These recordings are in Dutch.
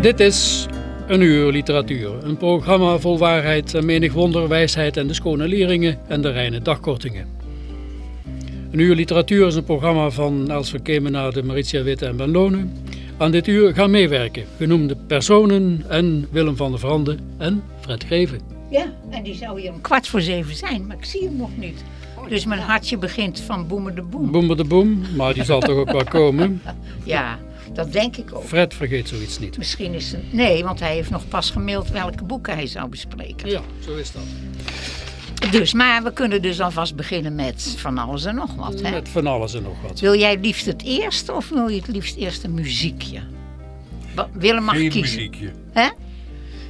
Dit is Een Uur Literatuur. Een programma vol waarheid en menig wonder, wijsheid en de schone leringen en de reine dagkortingen. Een Uur Literatuur is een programma van Els van Kemenade, Maritia Witte en Ben Lonen. Aan dit uur gaan meewerken genoemde personen en Willem van der Vrande en Fred Greven. Ja, en die zou hier om kwart voor zeven zijn, maar ik zie hem nog niet. Dus mijn hartje begint van boemer de boem. Boemer de boem, maar die zal toch ook wel komen. Ja, dat denk ik ook. Fred vergeet zoiets niet. Misschien is het... Nee, want hij heeft nog pas gemaild welke boeken hij zou bespreken. Ja, zo is dat. Dus, maar we kunnen dus alvast beginnen met van alles en nog wat. Hè? Met van alles en nog wat. Wil jij liefst het eerst of wil je het liefst eerst een muziekje? Willem mag Geen kiezen. muziekje. Hè?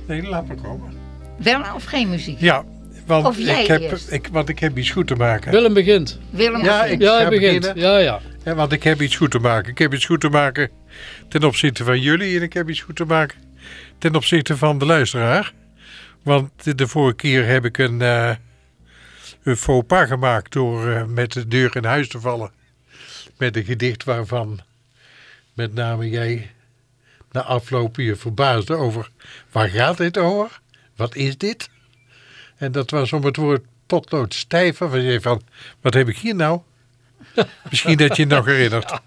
Nee, laat maar komen. Wel of geen muziek? Ja, want Of jij ik, heb, eerst. ik, want ik heb iets goed te maken. Willem begint. Willem Ja, ik- Ja, hij ga begint. beginnen. Ja, ja. Ja, want ik heb iets goed te maken. Ik heb iets goed te maken ten opzichte van jullie. En ik heb iets goed te maken ten opzichte van de luisteraar. Want de, vorige keer heb ik een, eh een faux pas gemaakt door eh, met de deur in huis te vallen. Met een gedicht waarvan met name jij na afloop je verbaasde over waar gaat dit over? Wat is dit? En dat was om het woord potlood stijf. Van je zei van, wat heb ik hier nou? Misschien dat je het nog herinnert.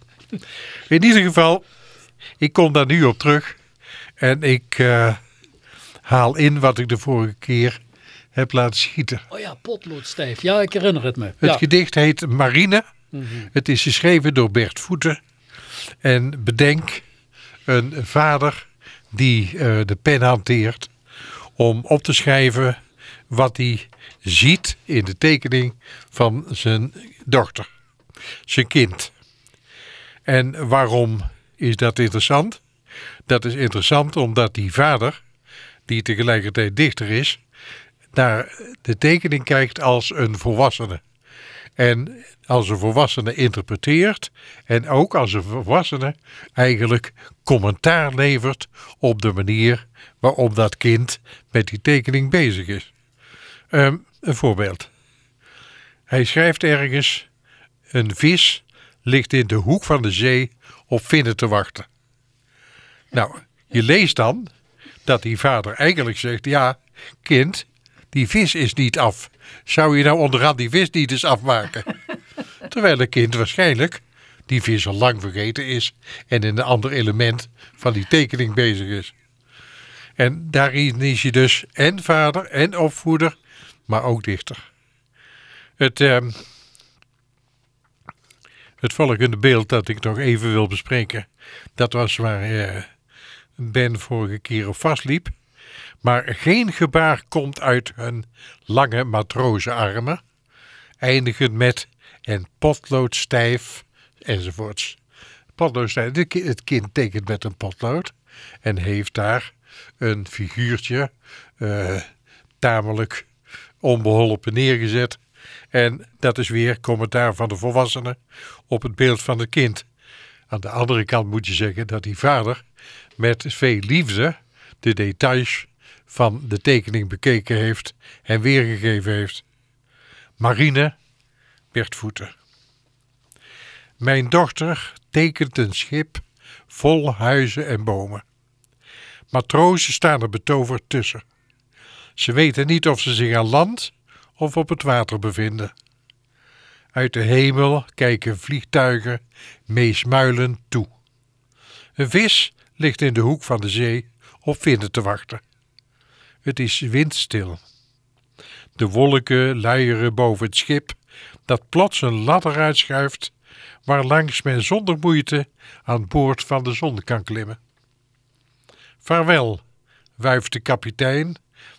In ieder geval, ik kom daar nu op terug. En ik eh, haal in wat ik de vorige keer heb laten schieten. Oh ja, potloodstijf. Ja, ik herinner het me. Het ja. gedicht heet Marine. Het is geschreven door Bert Voeten. En bedenk een vader die eh, de pen hanteert om op te schrijven wat hij ziet in de tekening van zijn dochter, zijn kind. En waarom is dat interessant? Dat is interessant omdat die vader, die tegelijkertijd dichter is, naar de tekening kijkt als een volwassene. En als een volwassene interpreteert en ook als een volwassene eigenlijk commentaar levert op de manier waarop dat kind met die tekening bezig is. Ehm, een voorbeeld. Hij schrijft ergens: Een vis ligt in de hoek van de zee op vinnen te wachten. Nou, je leest dan dat die vader eigenlijk zegt: Ja, kind, die vis is niet af. Zou je nou onderhand die vis niet eens afmaken? Terwijl het kind waarschijnlijk die vis al lang vergeten is en in een ander element van die tekening bezig is. En daarin is je dus en vader en opvoeder, maar ook dichter. Het, ehm, het volgende beeld dat ik nog even wil bespreken, dat was waar eh, Ben vorige keer op vastliep. Maar geen gebaar komt uit hun lange matrozenarmen, eindigend met en potlood stijf enzovoorts. Potlood stijf, de ki- het kind tekent met een potlood en heeft daar een figuurtje eh, tamelijk onbeholpen neergezet. En dat is weer commentaar van de volwassene op het beeld van het kind. Aan de andere kant moet je zeggen dat die vader met veel liefde de details van de tekening bekeken heeft en weergegeven heeft. Marine Bert Voeten. Mijn dochter tekent een schip vol huizen en bomen. Matrozen staan er betoverd tussen. Ze weten niet of ze zich aan land of op het water bevinden. Uit de hemel kijken vliegtuigen meesmuilend toe. Een vis ligt in de hoek van de zee op vinden te wachten. Het is windstil. De wolken luieren boven het schip dat plots een ladder uitschuift waarlangs men zonder moeite aan boord van de zon kan klimmen. Vaarwel, wuift de kapitein,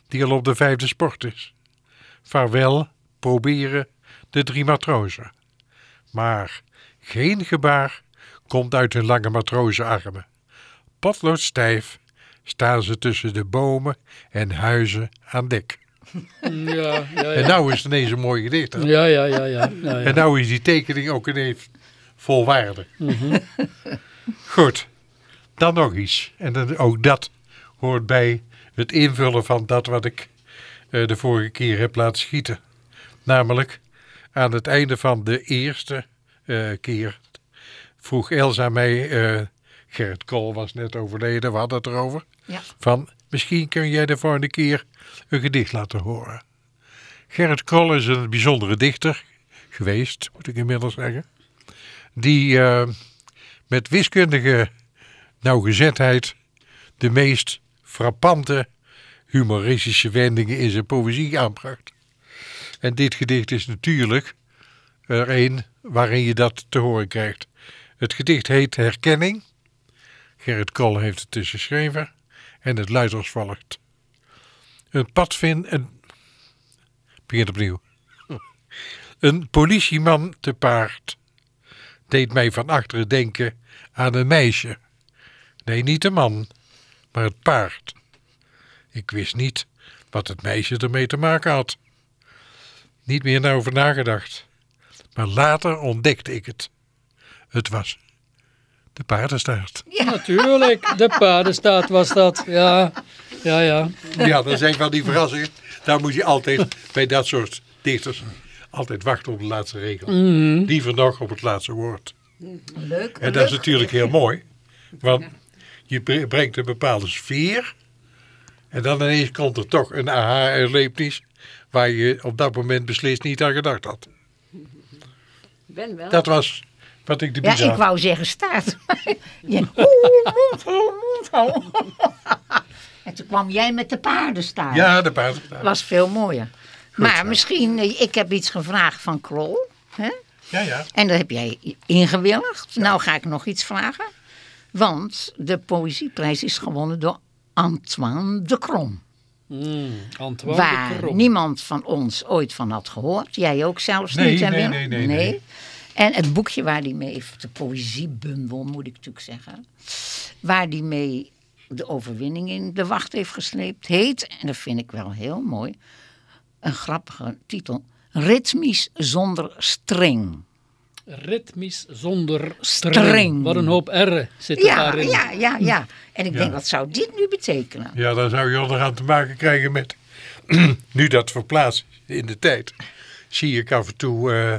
die al op de vijfde sport is. Vaarwel, proberen de drie matrozen. Maar geen gebaar komt uit hun lange matrozenarmen. Potloodstijf staan ze tussen de bomen en huizen aan dek. Ja, ja, En ja. nou is het ineens een mooi gedicht. hè? Ja, ja, ja, ja. ja. En nou is die tekening ook ineens vol waarde. Goed, dan nog iets. En dan, ook dat hoort bij het invullen van dat wat ik de vorige keer heb laten schieten. Namelijk, aan het einde van de eerste eh, keer vroeg Elsa mij... eh, Gerrit Kool was net overleden, we hadden het erover. Ja. Van, misschien kun jij de volgende keer een gedicht laten horen. Gerrit Kool is een bijzondere dichter geweest, moet ik inmiddels zeggen. Die eh, met wiskundige nauwgezetheid de meest frappante humoristische wendingen in zijn poëzie aanbracht. En dit gedicht is natuurlijk er een waarin je dat te horen krijgt. Het gedicht heet Herkenning. Gerrit Kool heeft het dus geschreven. En het luidt als volgt. Een padvin... Een... Begin opnieuw. Een politieman te paard deed mij van achteren denken aan een meisje. Nee, niet de man, maar het paard. Ik wist niet wat het meisje ermee te maken had. Niet meer naar over nagedacht. Maar later ontdekte ik het. Het was de paardenstaart. Natuurlijk, de paardenstaat was dat. Ja, ja, ja. Ja, dat zijn van die verrassingen. Daar moet je altijd bij dat soort dichters altijd wachten op de laatste regel. Liever nog op het laatste woord. Leuk. En dat is natuurlijk heel mooi. Want je bre- brengt een bepaalde sfeer. En dan ineens komt er toch een aha-erlevenis. Waar je op dat moment beslist niet aan gedacht had. ben wel. Dat was wat ik de Ja, bizar... ik wou zeggen staart. Je- en toen kwam jij met de paardenstaart. Ja, de paardenstaart. was veel mooier. maar zo. misschien, eh, ik heb iets gevraagd van Krol. Hè? Ja, ja. En dat heb jij ingewilligd. Nou ga ik nog iets vragen. Want de poëzieprijs is gewonnen door Antoine de Krom. Mm, Antoine de waar Krom. niemand van ons ooit van had gehoord. Jij ook zelfs Nee, niet, hè nee, nee, nee, nee. En het boekje waar die mee, de poëziebundel moet ik natuurlijk zeggen, waar die mee de overwinning in de wacht heeft gesleept, heet, en dat vind ik wel heel mooi, een grappige titel, Ritmisch zonder string. Ritmisch zonder string. String. Wat een hoop R'en zitten Ja, daarin. ja, ja, ja. En ik Ja. denk, wat zou dit nu betekenen? Ja, dan zou je onderaan te maken krijgen met... nu dat verplaatst in de tijd... zie ik af en toe eh,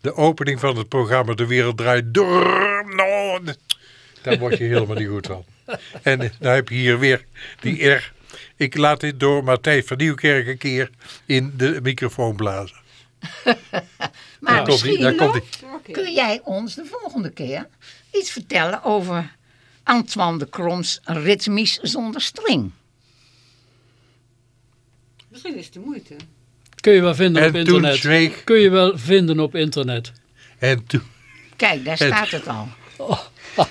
de opening van het programma De Wereld Draait Door. No, daar word je helemaal niet goed van. En dan heb je hier weer die R. Ik laat dit door Matthijs van Nieuwkerk een keer in de microfoon blazen. Maar misschien daar komt nog kun jij ons de volgende keer iets vertellen over Antoine de Kroms Ritmisch zonder string. Misschien is het de moeite. Kun je wel vinden En op internet. zweeg- Kun je wel vinden op internet. En toen, Kijk, daar staat het al.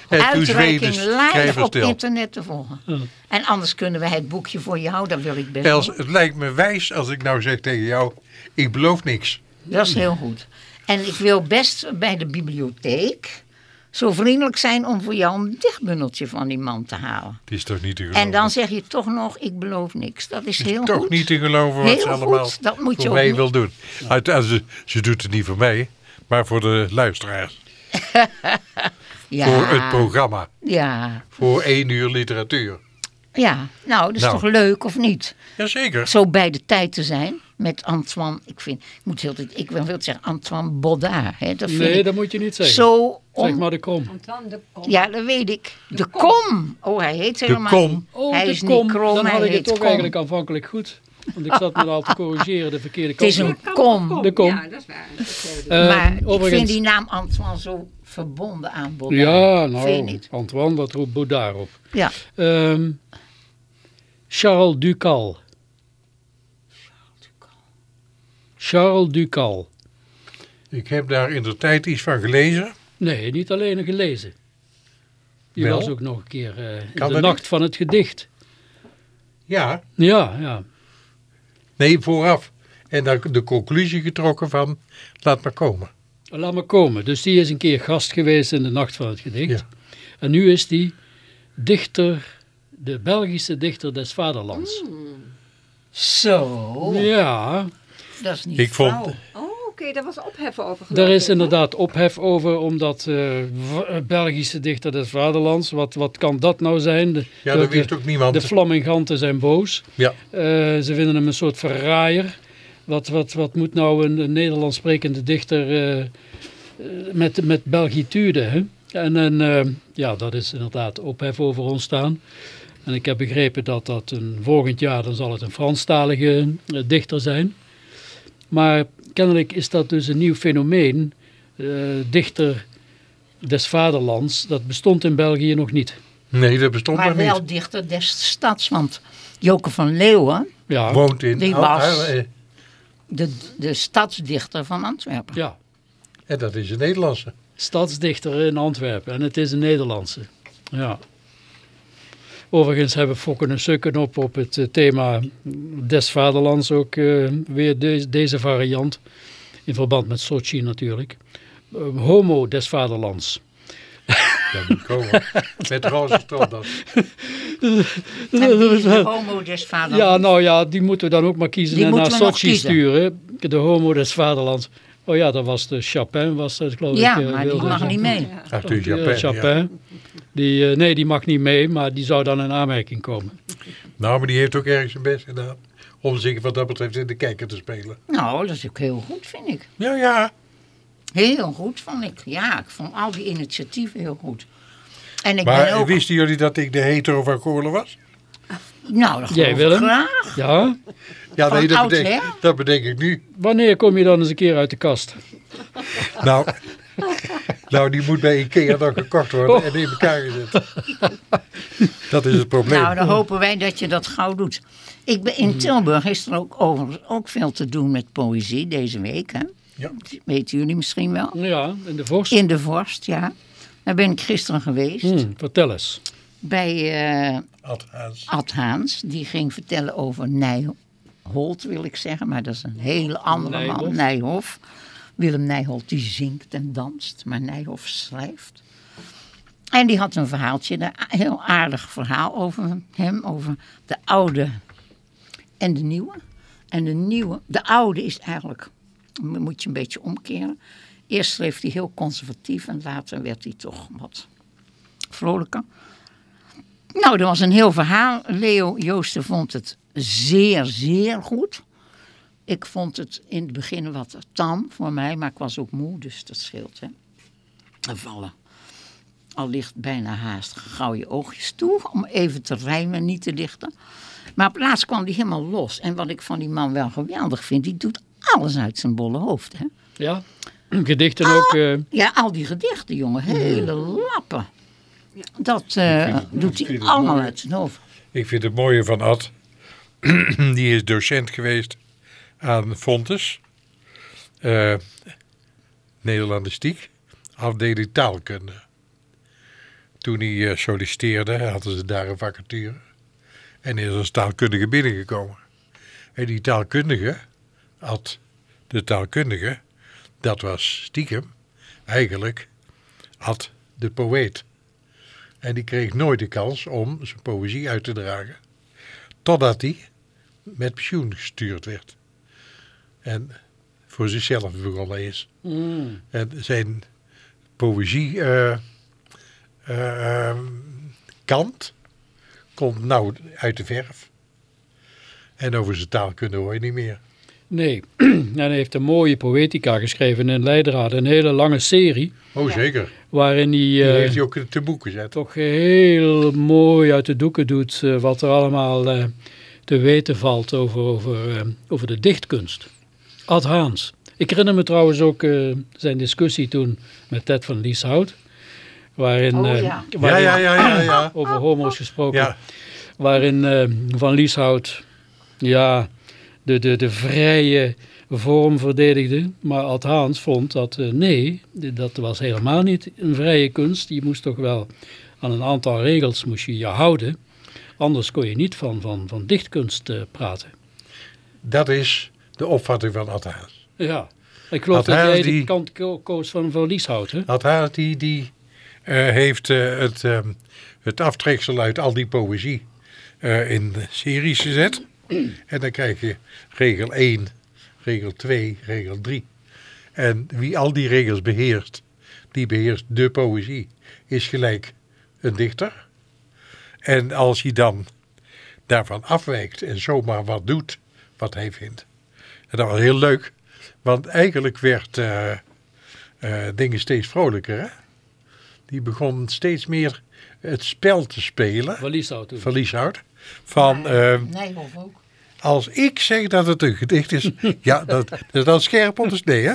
en toen zweeg Uitreiking live op stil. internet te volgen. En anders kunnen we het boekje voor je houden, dat wil ik best Els, het lijkt me wijs als ik nou zeg tegen jou... ik beloof niks. Dat is heel goed. En ik wil best bij de bibliotheek zo vriendelijk zijn om voor jou een dichtbundeltje van die man te halen. Het is toch niet te geloven. En dan zeg je toch nog, ik beloof niks. Dat is heel toch goed. niet te geloven wat Heel ze goed, allemaal dat moet je voor mij niet- wil doen. Uit- ze, ze doet het niet voor mij, maar voor de luisteraars. Ja, Voor het programma. ja, Voor één uur literatuur. ja. Nou, dat is Nou. toch leuk of niet? Jazeker. Zo bij de tijd te zijn met Antoine. Ik vind, ik moet heel, ik wil heel zeggen Antoine Baudard. Hè, dat vind Nee, ik dat moet je niet zeggen. zo Zeg maar de kom. Antoine de Kom. Ja, dat weet ik. De kom. Oh, hij heet helemaal kom. niet. Oh, hij de is kom. niet krom, Dan hij had ik heet het toch kom. eigenlijk aanvankelijk goed. Want ik zat me al te corrigeren, de verkeerde Het kant is een kom. De kom. Ja, dat is waar. Dat. Eh, maar ik vind die naam Antoine zo verbonden aan Baudin. Ja, nou, niet? Antoine, wat roept Baudard op? Ja. Ehm, Charles Ducal. Charles Ducal. Ik heb daar in de tijd iets van gelezen. Nee, niet alleen gelezen. Die Wel? was ook nog een keer eh, in Kan de nacht niet? van het gedicht. Ja, Ja, ja. nee, vooraf. En dan de conclusie getrokken van, laat maar komen. Laat maar komen. Dus die is een keer gast geweest in de nacht van het gedicht. Ja. En nu is die dichter, de Belgische dichter des vaderlands. Zo, Ja, dat is niet Ik vond-. Oh, oké, daar was opheffen over Daar is inderdaad ophef over, omdat eh, v- Belgische dichter des vaderlands, wat, wat kan dat nou zijn? De, Ja, de- dat wist ook niemand. de Flaminganten zijn boos. Ja. Eh, ze vinden hem een soort verraaier. Wat, wat, wat moet nou een, een Nederlands sprekende dichter eh, eh, met, met Belgitude? Hè? En, en eh, ja, dat is inderdaad ophef over ontstaan. En ik heb begrepen dat dat een, volgend jaar dan zal het een Franstalige eh, dichter zijn. Maar kennelijk is dat dus een nieuw fenomeen. eh, dichter des vaderlands, dat bestond in België nog niet. Nee, dat bestond Maar maar wel niet. dichter des stads, want Joke van Leeuwen, Ja, Woont in... Die was- eh, de, de stadsdichter van Antwerpen. ja. En dat is een Nederlandse. stadsdichter in Antwerpen. En het is een Nederlandse. Ja. Overigens hebben Fokken en Sukken op op het eh, thema des vaderlands ook eh, weer de- deze variant. In verband met Sochi natuurlijk. Eh, homo des vaderlands. Ja, moet komen. Met de homo des vaderlands? Ja, nou ja, die moeten we dan ook maar kiezen Die en naar Sochi sturen. De homo des vaderlands. Oh ja, dat was de Chapin, was dat geloof Ja, ik. eh, maar die mag niet mee. Arthur Ja, ja. Chapin. Die, eh, nee, die mag niet mee, maar die zou dan in aanmerking komen. Nou, maar die heeft ook ergens zijn best gedaan. Om zich wat dat betreft in de kijker te spelen. Nou, dat is ook heel goed, vind ik. Ja, ja. Heel goed, vond ik. Ja, ik vond al die initiatieven heel goed. En ik ben Maar ook... wisten jullie dat ik de hetero van Koorlen was? Nou, dat Jij, Willem? graag. Ja, Ja, nee, dat bedenk, dat bedenk ik nu. wanneer kom je dan eens een keer uit de kast? Nou, nou, die moet bij Ikea dan gekocht worden en in elkaar gezet. Dat is het probleem. Nou, dan hopen wij dat je dat gauw doet. Ik ben, in Tilburg is er ook, overigens ook veel te doen met poëzie deze week. Hè? Ja. Dat weten jullie misschien wel. Ja, in de vorst. In de Vorst, ja. Daar ben ik gisteren geweest. Hmm, vertel eens. Bij eh Ad Haas. Ad Haans. Die ging vertellen over Nijholt, wil ik zeggen. Maar dat is een hele andere man. Nijhoff. Willem Nijholt die zingt en danst. Maar Nijhoff schrijft. En die had een verhaaltje, een heel aardig verhaal over hem. Over de oude en de nieuwe. En de nieuwe, de oude is eigenlijk, moet je een beetje omkeren. Eerst schreef hij heel conservatief en later werd hij toch wat vrolijker. Nou, dat was een heel verhaal. Leo Joosten vond het zeer, zeer goed. Ik vond het in het begin wat tam voor mij, maar ik was ook moe, dus dat scheelt. Hè. En vallen. Al ligt bijna haast gauw je oogjes toe, om even te rijmen, niet te dichten. Maar op laatst kwam die helemaal los. En wat ik van die man wel geweldig vind, die doet alles uit zijn bolle hoofd. Hè. Ja, gedichten ook. eh, Ja, al die gedichten, jongen, hele lappen. Dat eh, doet hij allemaal uit zijn hoofd. Ik vind het mooie van Ad. Die is docent geweest aan Fontes. eh Nederlandistiek. Afdeling taalkunde. Toen hij eh, solliciteerde hadden ze daar een vacature. En is als taalkundige binnengekomen. En die taalkundige, Ad, de taalkundige, dat was stiekem eigenlijk Ad de poëet. En die kreeg nooit de kans om zijn poëzie uit te dragen. Totdat hij met pensioen gestuurd werd. En voor zichzelf begonnen is. mm, En zijn poëzie eh, eh, ehm, kant komt nou uit de verf. En over zijn taalkunde hoor je niet meer. nee, en hij heeft een mooie poëtica geschreven in Leidraad. Een hele lange serie. Oh zeker. Waarin hij Die eh, heeft hij ook te boek gezet. toch heel mooi uit de doeken doet. wat er allemaal eh, te weten valt over, over, eh, over de dichtkunst. Ad Haans. Ik herinner me trouwens ook eh, zijn discussie toen met Ted van Lieshout. Waarin, Oh, eh, ja. Ja, waarin- ja, ja, ja, ja. over homo's gesproken. Ja, Waarin eh, Van Lieshout ja, de, de, de vrije vorm verdedigde. Maar Ad Haans vond dat eh, nee, dat was helemaal niet een vrije kunst. Je moest toch wel aan een aantal regels moest je je houden. Anders kon je niet van, van, van dichtkunst eh, praten. dat is de opvatting van Ad Haas. Ja, ik geloof dat jij die- de kant ko- koos van Van Lieshout. Hè? Die, die eh, heeft eh, het, ehm, het aftreksel uit al die poëzie in series gezet. En dan krijg je regel 1, regel 2, regel 3. En wie al die regels beheerst, die beheerst de poëzie, is gelijk een dichter. En als hij dan daarvan afwijkt en zomaar wat doet wat hij vindt. En dat was heel leuk, want eigenlijk werd eh, eh, dingen steeds vrolijker. Hè? Die begon steeds meer het spel te spelen, Van Lieshout toen. van. Van, eh, Nijhoff ook. als ik zeg dat het een gedicht is, ja, dat, dat is dan scherp op de snee, hè?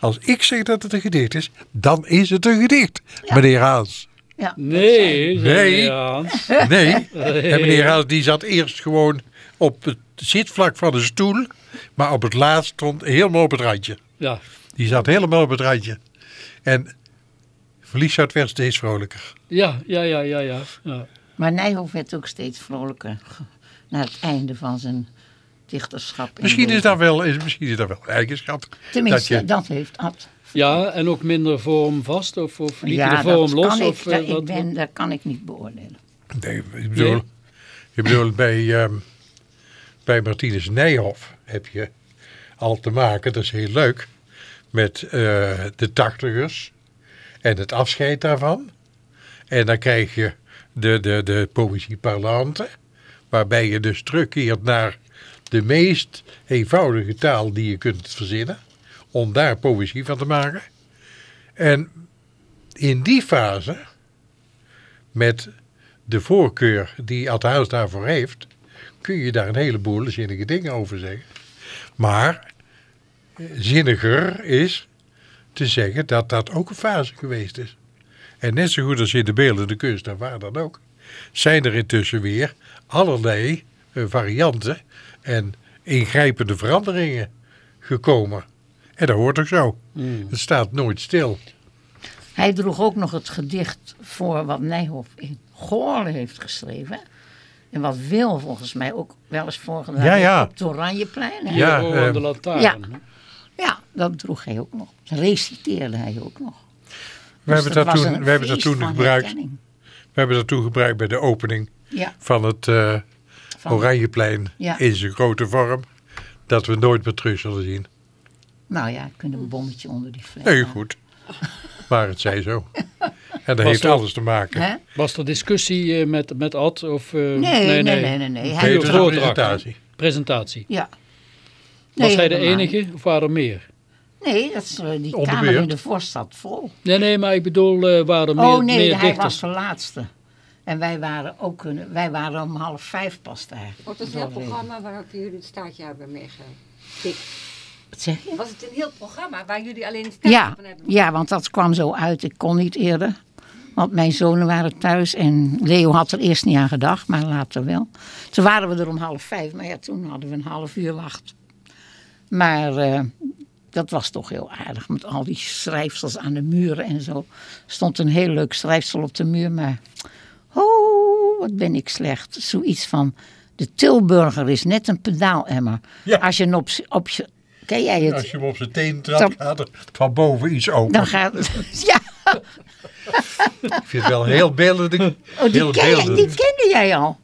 Als ik zeg dat het een gedicht is, dan is het een gedicht, meneer Haas. Ja, Nee, zei Nee. meneer Haans. Nee, en meneer Haas die zat eerst gewoon op het zitvlak van de stoel, maar op het laatst stond helemaal op het randje. Ja, Die zat helemaal op het randje. En Lieshout werd steeds vrolijker. ja, ja, ja, ja. ja. ja. Maar Nijhoff werd ook steeds vrolijker na het einde van zijn dichterschap. Misschien is dat wel, is, misschien is dat wel een eigenschap. Tenminste, dat dat, je- heeft Ad. Ja, en ook minder vormvast of, of liet je ja, de vorm dat los? kan of, ik, eh, dat, wat- ik ben, dat kan ik niet beoordelen. Nee, ik bedoel, Nee. ik bedoel bij, ehm, bij Martinus Nijhoff heb je al te maken, dat is heel leuk, met eh, de tachtigers en het afscheid daarvan. En dan krijg je de, de, de poëzie parlante, waarbij je dus terugkeert naar de meest eenvoudige taal die je kunt verzinnen, om daar poëzie van te maken. En in die fase, met de voorkeur die Ad Huis daarvoor heeft, kun je daar een heleboel zinnige dingen over zeggen. Maar eh, zinniger is te zeggen dat dat ook een fase geweest is. En net zo goed als in de beeldende kunst en waar dan ook, zijn er intussen weer allerlei eh, varianten en ingrijpende veranderingen gekomen. En dat hoort ook zo. Hmm. Het staat nooit stil. Hij droeg ook nog het gedicht voor wat Nijhoff in Goorlen heeft geschreven. En wat Wil volgens mij ook wel eens voorgedaan Ja, heeft ja. op het Oranjeplein. hè? Ja, Oh, aan de eh, lantaarn. ja. Ja, dat droeg hij ook nog. Reciteerde hij ook nog. We Dus hebben dat toen, we hebben dat toen gebruikt. herkenning. We hebben dat toen gebruikt bij de opening Ja, van het eh, van- Oranjeplein Ja. in zijn grote vorm. Dat we nooit meer terug zullen zien. Nou ja, ik een bommetje onder die fles. Nee, goed. Maar het zij zo. En dat heeft er- alles te maken. Hè? Was er discussie eh, met, met Ad? Of, eh, Nee, nee, nee, nee. nee, Nee, Hij is een presentatie. Presentatie. Ja. Was hij de enige of waren er meer? Nee, dat is, eh, die kamer in de vorst zat vol. Nee, nee, maar ik bedoel, eh, waren er meer, oh nee, meer hij dichters? was de laatste. En wij waren ook kunnen, wij waren om half vijf pas daar. Was het heel programma waarop jullie het staartje hebben meegetikt? Wat zeg je? Was het een heel programma waar jullie alleen het staartje Ja, van hebben ja, want dat kwam zo uit. Ik kon niet eerder. Want mijn zonen waren thuis en Leo had er eerst niet aan gedacht, maar later wel. Toen waren we er om half vijf, maar ja, toen hadden we een half uur wacht. Maar eh, dat was toch heel aardig met al die schrijfsels aan de muren en zo. Er stond een heel leuk schrijfsel op de muur, maar oh, wat ben ik slecht. Zoiets van, de Tilburger is net een pedaalemmer. Ja. Als je hem op, op je, ken jij het? Als je hem op zijn tenen trapt, gaat er van boven iets open. Dan gaat ja, Ik vind het wel heel beeldend. oh, die, heel ken jij, die kende jij al.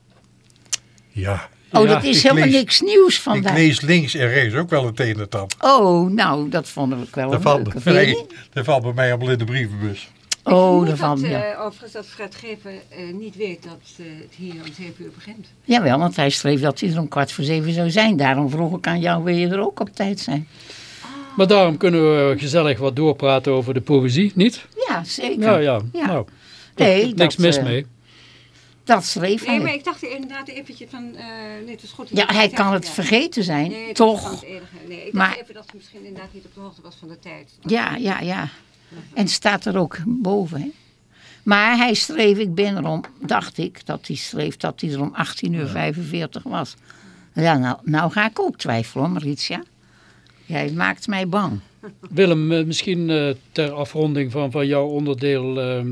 Ja, Oh, dat is ik helemaal lees- niks nieuws ik vandaag. lees links en rechts ook wel een ander. Oh, nou, dat vonden we wel Dat valt, nee, dat valt bij mij allemaal in de brievenbus. Oh, daarvan, dat, ja. eh, overigens dat Fred Geven eh, niet weet dat eh, het hier om zeven uur begint. Jawel, want hij schreef dat hij er om kwart voor zeven zou zijn. Daarom vroeg ik aan jou, wil je er ook op tijd zijn? Maar daarom kunnen we gezellig wat doorpraten over de poëzie, niet? Ja, zeker. Ja, ja. Ja. Nou, Nee, niks dat, mis mee. Dat schreef Nee, maar hij. ik dacht inderdaad eventjes van... eh nee, het is goed. Ja, hij kan het ja. vergeten zijn, Nee, toch? het enige. Nee, ik Maar- dacht even dat ze misschien inderdaad niet op de hoogte was van de tijd. Ja, ja, ja. En staat er ook boven. Hè? Maar hij schreef, ik ben er om, dacht ik, dat hij schreef dat hij er om 18 uur 45 was. Ja, nou, nou ga ik ook twijfelen, Maritia. Jij maakt mij bang. Willem, eh, misschien eh, ter afronding van, van jouw onderdeel. eh,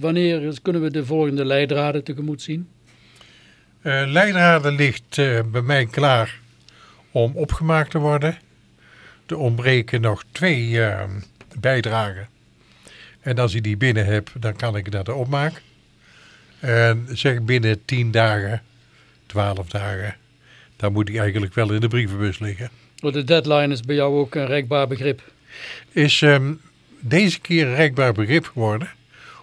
wanneer kunnen we de volgende leidraden tegemoet zien? Eh Leidraden ligt eh, bij mij klaar om opgemaakt te worden. Er ontbreken nog twee eh, bijdragen. En als ik die binnen heb, dan kan ik dat opmaken. En zeg binnen 10 dagen, 12 dagen, dan moet die eigenlijk wel in de brievenbus liggen. De deadline is bij jou ook een rekbaar begrip. Is ehm, deze keer een rekbaar begrip geworden,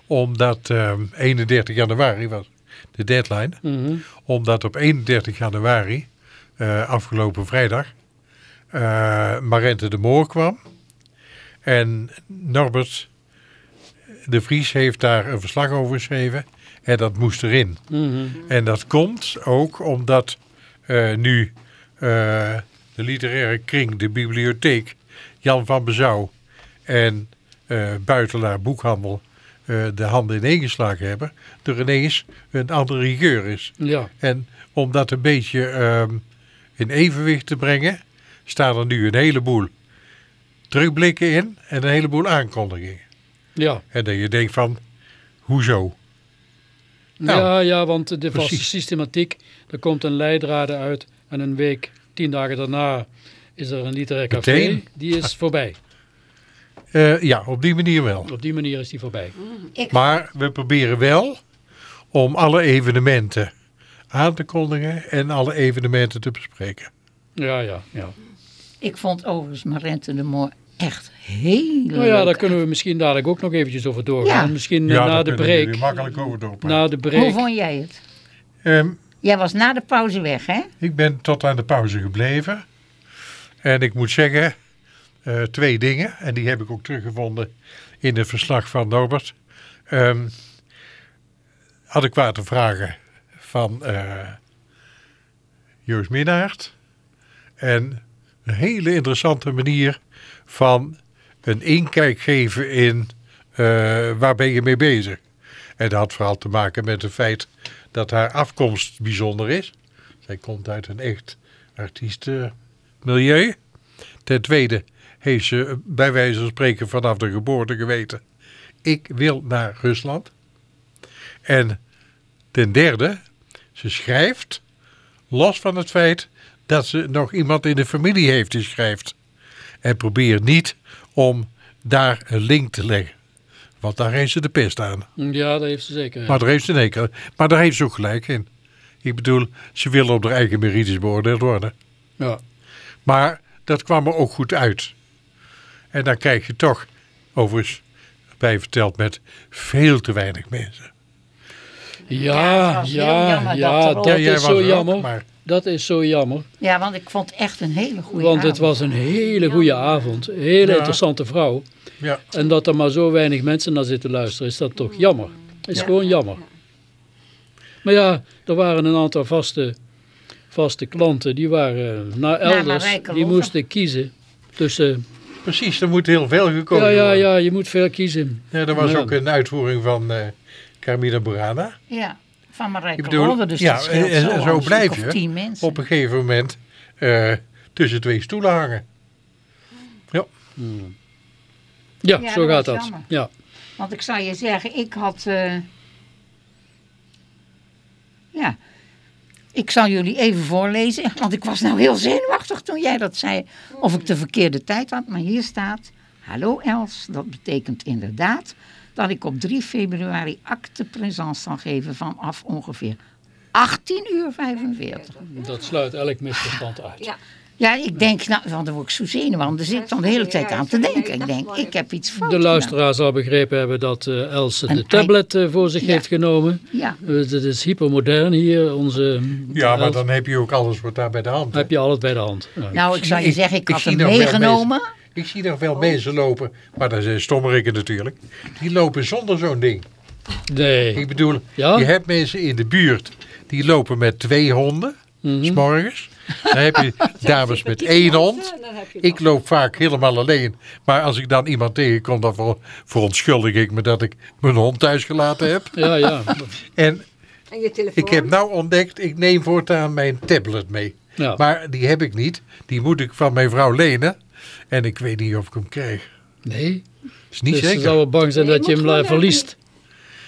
omdat ehm, 31 januari was de deadline. Mhm. Omdat op 31 januari, eh, afgelopen vrijdag, eh Marente de Moor kwam. En Norbert de Vries heeft daar een verslag over geschreven. En dat moest erin. Mhm. En dat komt ook omdat eh, nu eh, de literaire kring, de bibliotheek, Jan van Bezouw en Buitelaar Boekhandel de handen ineengeslagen hebben. Er ineens een andere rigueur is. Ja, En om dat een beetje ehm, in evenwicht te brengen, staan er nu een heleboel terugblikken in en een heleboel aankondigingen. ja. En dat je denkt van, hoezo? Nou, ja, ja, want de vaste precies. systematiek, er komt een leidraden uit en een week, tien dagen daarna is er een literair café. Meteen? Die is voorbij. Eh, ja, op die manier wel. Op die manier is die voorbij. Maar we proberen wel om alle evenementen aan te kondigen en alle evenementen te bespreken. Ja, ja, ja. Ik vond overigens Marente de Moor echt heel Nou ja, leuk. daar kunnen we misschien dadelijk ook nog eventjes over doorgaan. Ja. Misschien eh, Ja, na daar de kunnen break. makkelijk over doorpraten. Na de Hoe break. vond jij het? Ehm, Jij was na de pauze weg, hè? Ik ben tot aan de pauze gebleven. En ik moet zeggen, eh, twee dingen. En die heb ik ook teruggevonden in het verslag van Norbert. Ehm adequate vragen van eh Joost Minnaert. En een hele interessante manier van een inkijk geven in eh, waar ben je mee bezig. En dat had vooral te maken met het feit dat haar afkomst bijzonder is. Zij komt uit een echt artiestenmilieu. Ten tweede heeft ze bij wijze van spreken vanaf de geboorte geweten. Ik wil naar Rusland. En ten derde, ze schrijft, los van het feit dat ze nog iemand in de familie heeft die schrijft. En probeert niet om daar een link te leggen. Want daar heeft ze de pest aan. Ja, dat heeft ze zeker. ja. Maar daar heeft ze, nee, maar daar heeft ze ook gelijk in. Ik bedoel, ze wil op haar eigen merites beoordeeld worden. Ja. Maar dat kwam er ook goed uit. En dan krijg je toch, overigens, bij verteld met veel te weinig mensen. Ja, ja, ja, dat dat Ja, jij is was zo er ook, jammer. maar- Dat is zo jammer. Ja, want ik vond het echt een hele goede Want het avond. was een hele goede avond. Een hele Ja. interessante vrouw. Ja, En dat er maar zo weinig mensen naar zitten luisteren, is dat toch jammer. Is Ja. gewoon jammer. Maar ja, er waren een aantal vaste, vaste klanten. Die waren naar elders. Die moesten kiezen tussen... precies, er moet heel veel gekomen Ja, ja, worden. ja, je moet veel kiezen. Ja, er was Ja. ook een uitvoering van eh Carmina Burana. Ja, van Marijke Ik bedoel, dus ja, en- en zo, zo blijf je tien mensen. Op een gegeven moment eh, tussen twee stoelen hangen. Ja, Ja, Ja, zo dat gaat dat. jammer. Ja. Want ik zou je zeggen, ik had... eh, ja, ik zal jullie even voorlezen. Want ik was nou heel zenuwachtig toen jij dat zei. Of ik de verkeerde tijd had. Maar hier staat... Hallo Els, dat betekent inderdaad dat ik op 3 februari acte présence zal geven vanaf ongeveer 18 uur 45. Dat sluit elk misverstand uit. Ja. Ja, ik denk, nou, want dan word ik zo zenuwachtig. Daar zit ik dan de hele tijd aan te denken. Ik denk, ik heb iets fout De luisteraar zal begrepen hebben dat eh Else En de tablet eh, voor zich Ja. heeft genomen. Ja, Het is hypermodern hier. Onze, ja maar Els- dan heb je ook alles wat daar bij de hand. heb je alles bij de hand. Ja. nou, ik zou je zeggen, ik ik had hem meegenomen. Ik zie nog wel mensen lopen, maar dat zijn stommerikken natuurlijk. Die lopen zonder zo'n ding. Nee. Ik bedoel, Ja? je hebt mensen in de buurt die lopen met twee honden, Mhm. s s'morgens. Dan heb je dames met één hond. Ik loop vaak helemaal alleen. Maar als ik dan iemand tegenkom, dan ver- verontschuldig ik me dat ik mijn hond thuis gelaten heb. Ja, ja. En En je telefoon? ik heb nou ontdekt, ik neem voortaan mijn tablet mee. ja. Maar die heb ik niet. Die moet ik van mijn vrouw lenen. En ik weet niet of ik hem krijg. Nee. Dat is niet dus ze zeker. zou wel bang zijn Nee, dat je je hem eh, gewoon verliest.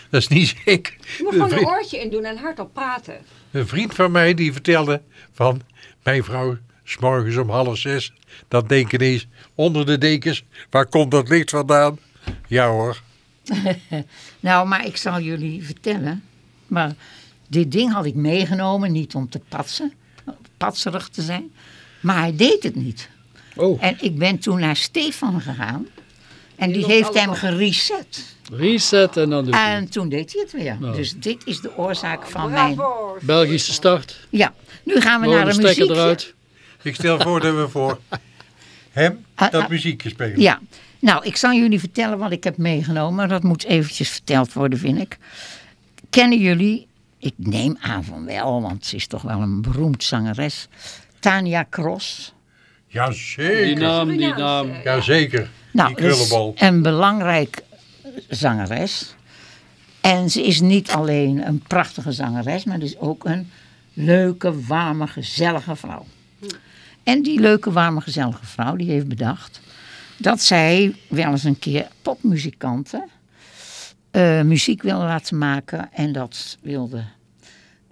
Dat is niet zeker. Je moet gewoon een oortje in doen en hardop praten. een vriend van mij die vertelde van mijn vrouw, s'morgens om half zes, dan denken ineens onder de dekens, waar komt dat licht vandaan? Ja hoor, Nou, maar ik zal jullie vertellen. Maar dit ding had ik meegenomen, niet om te patsen, patserig te zijn. Maar hij deed het niet. Oh, En ik ben toen naar Stefan gegaan. En die heeft hem op. gereset. reset en dan doe je En toen deed hij het weer. Nou. Dus dit is de oorzaak van mijn... Belgische start. Ja, nu gaan we naar de muziekje. eruit. ik stel voor dat we voor hem Ah, dat ah. muziekje spelen. Ja, nou, ik zal jullie vertellen wat ik heb meegenomen. Dat moet eventjes verteld worden, vind ik. Kennen jullie, ik neem aan van wel, want ze is toch wel een beroemd zangeres. Tania Cross. Die Jazeker, naam, die naam. ja. jazeker. Nou, die dat is krullenbal. een belangrijk zangeres. En ze is niet alleen een prachtige zangeres, maar ze is ook een leuke, warme, gezellige vrouw. En die leuke, warme, gezellige vrouw, die heeft bedacht dat zij wel eens een keer popmuzikanten eh, muziek wilde laten maken. En dat wilde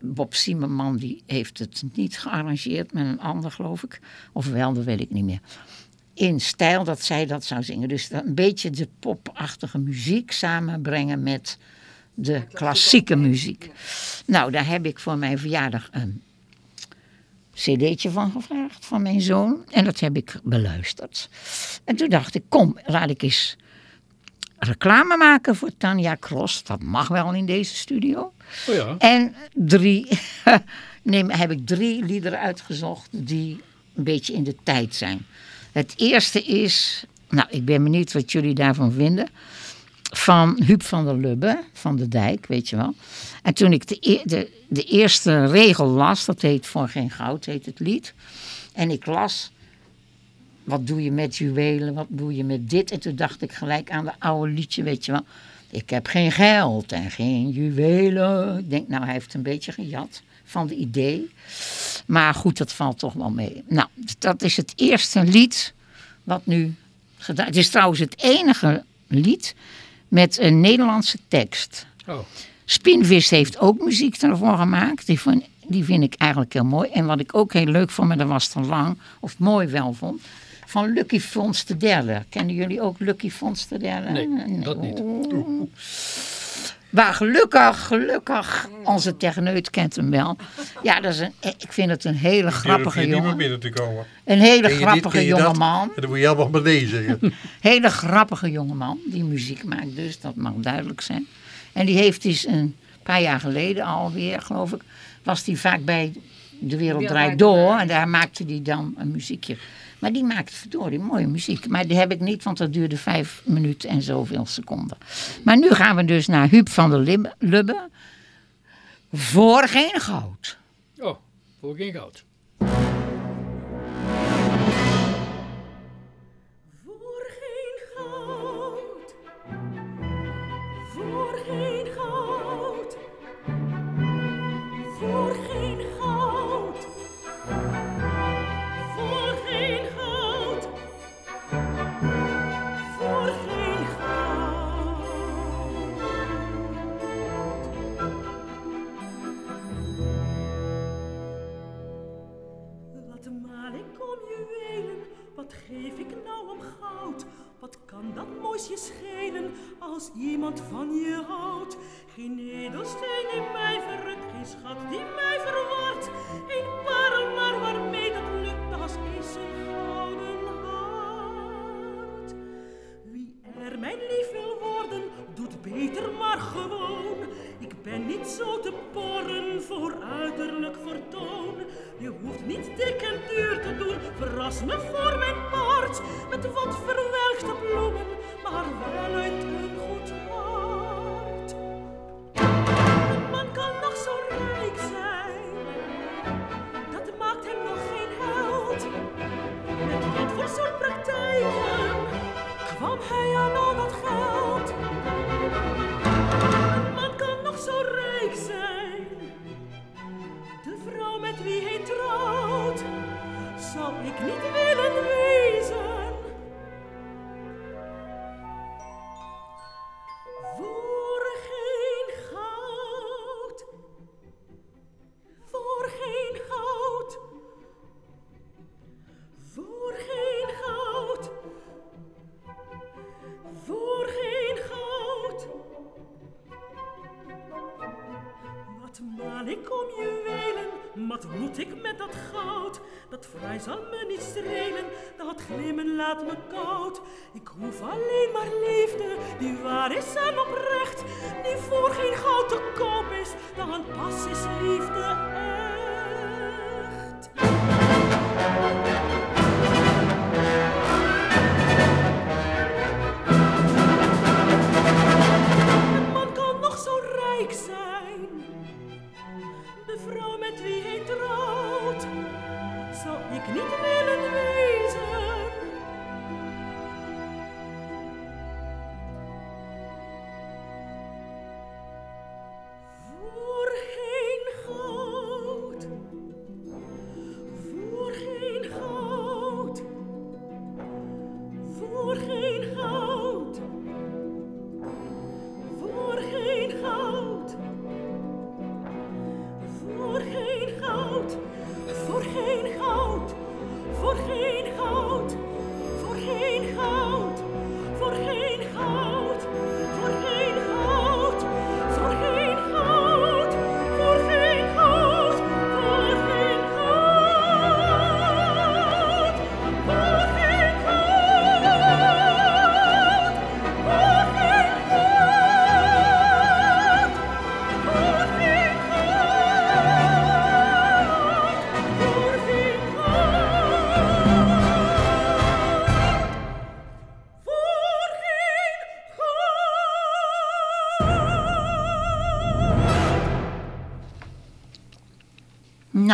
Bob Siemerman, die heeft het niet gearrangeerd met een ander, geloof ik. Of wel, dat weet ik niet meer in stijl dat zij dat zou zingen. Dus een beetje de popachtige muziek samenbrengen met de klassieke muziek. Nou, daar heb ik voor mijn verjaardag een cd'tje van gevraagd van mijn zoon. En dat heb ik beluisterd. En toen dacht ik, kom, laat ik eens reclame maken voor Tanja Cross. Dat mag wel in deze studio. Oh ja. En drie, neem, heb ik drie liederen uitgezocht die een beetje in de tijd zijn. Het eerste is, nou ik ben benieuwd wat jullie daarvan vinden, van Huub van der Lubbe, van de Dijk, weet je wel. En toen ik de, e- de, de eerste regel las, dat heet Voor geen goud, heet het lied. En ik las, wat doe je met juwelen, wat doe je met dit? En toen dacht ik gelijk aan de oude liedje, weet je wel. Ik heb geen geld en geen juwelen. Ik denk, nou, hij heeft een beetje gejat van de idee. Maar goed, dat valt toch wel mee. Nou, dat is het eerste lied wat nu gedaan. Het is trouwens het enige lied met een Nederlandse tekst. Oh. Spinvis heeft ook muziek ervoor gemaakt. Die, vond, die vind ik eigenlijk heel mooi. En wat ik ook heel leuk vond, maar dat was te lang, of mooi wel vond, van Lucky Fons de Derde. Kennen jullie ook Lucky Fons de Derde? Nee, dat niet. Oeh. Maar gelukkig, gelukkig, onze techneut kent hem wel. Ja, dat is een, ik vind het een hele grappige je niet meer jongen. binnen te komen. Een hele grappige dat? jongeman. Dan moet je allemaal beneden zeggen. Hele grappige jongeman die muziek maakt dus, dat mag duidelijk zijn. En die heeft dus een paar jaar geleden alweer, geloof ik, was die vaak bij De Wereld Draait Door. En daar maakte hij dan een muziekje. Maar die maakt verdorie mooie muziek. Maar die heb ik niet, want dat duurde vijf minuten en zoveel seconden. Maar nu gaan we dus naar Huub van der Lubbe. Voor geen goud. Oh, voor geen goud. Mooisje schelen als iemand van je houdt? Geen edelsteen die mij verrukt, geen schat die mij verwart. Een parel maar waarmee dat lukt, dat is een gouden hart. Wie er mijn lief wil worden, doet beter maar gewoon. Ik ben niet zo te porren voor uiterlijk vertoon. Je hoeft niet dik en duur te doen, verras me voor mijn part. Met wat verwelkte bloemen, haar wel uit een goed hart. En man kan nog zo rijden.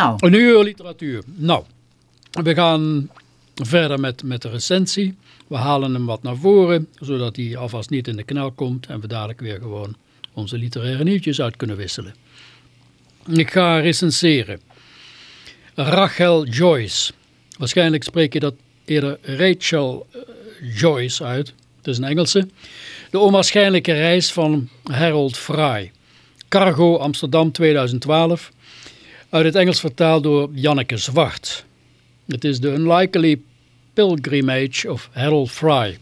Nou, Een uur literatuur. Nou, we gaan verder met, met de recensie. We halen hem wat naar voren, zodat hij alvast niet in de knel komt en we dadelijk weer gewoon onze literaire nieuwtjes uit kunnen wisselen. Ik ga recenseren. Rachel Joyce. Waarschijnlijk spreek je dat eerder Rachel eh, Joyce uit. Het is een Engelse. De onwaarschijnlijke reis van Harold Fry. Cargo Amsterdam 2012. Uit het Engels vertaald door Janneke Zwart. Het is The Unlikely Pilgrimage of Harold Fry.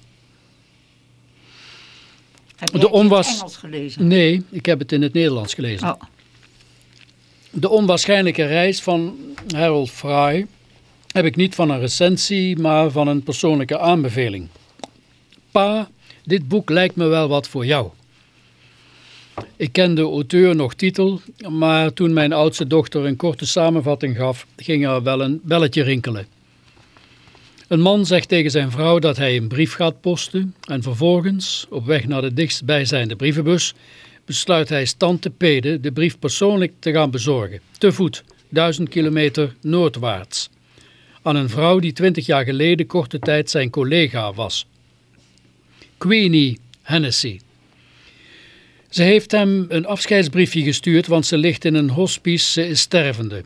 heb De het in onwas- het Engels gelezen? Nee, ik heb het in het Nederlands gelezen. Oh, De onwaarschijnlijke reis van Harold Fry heb ik niet van een recensie, maar van een persoonlijke aanbeveling. Pa, dit boek lijkt me wel wat voor jou. Ik ken de auteur nog titel, maar toen mijn oudste dochter een korte samenvatting gaf, ging er wel een belletje rinkelen. Een man zegt tegen zijn vrouw dat hij een brief gaat posten en vervolgens, op weg naar de dichtstbijzijnde brievenbus, besluit hij stand te peden de brief persoonlijk te gaan bezorgen, te voet, duizend kilometer noordwaarts, aan een vrouw die twintig jaar geleden korte tijd zijn collega was. Queenie Hennessy. Ze heeft hem een afscheidsbriefje gestuurd, want ze ligt in een hospice, ze is stervende.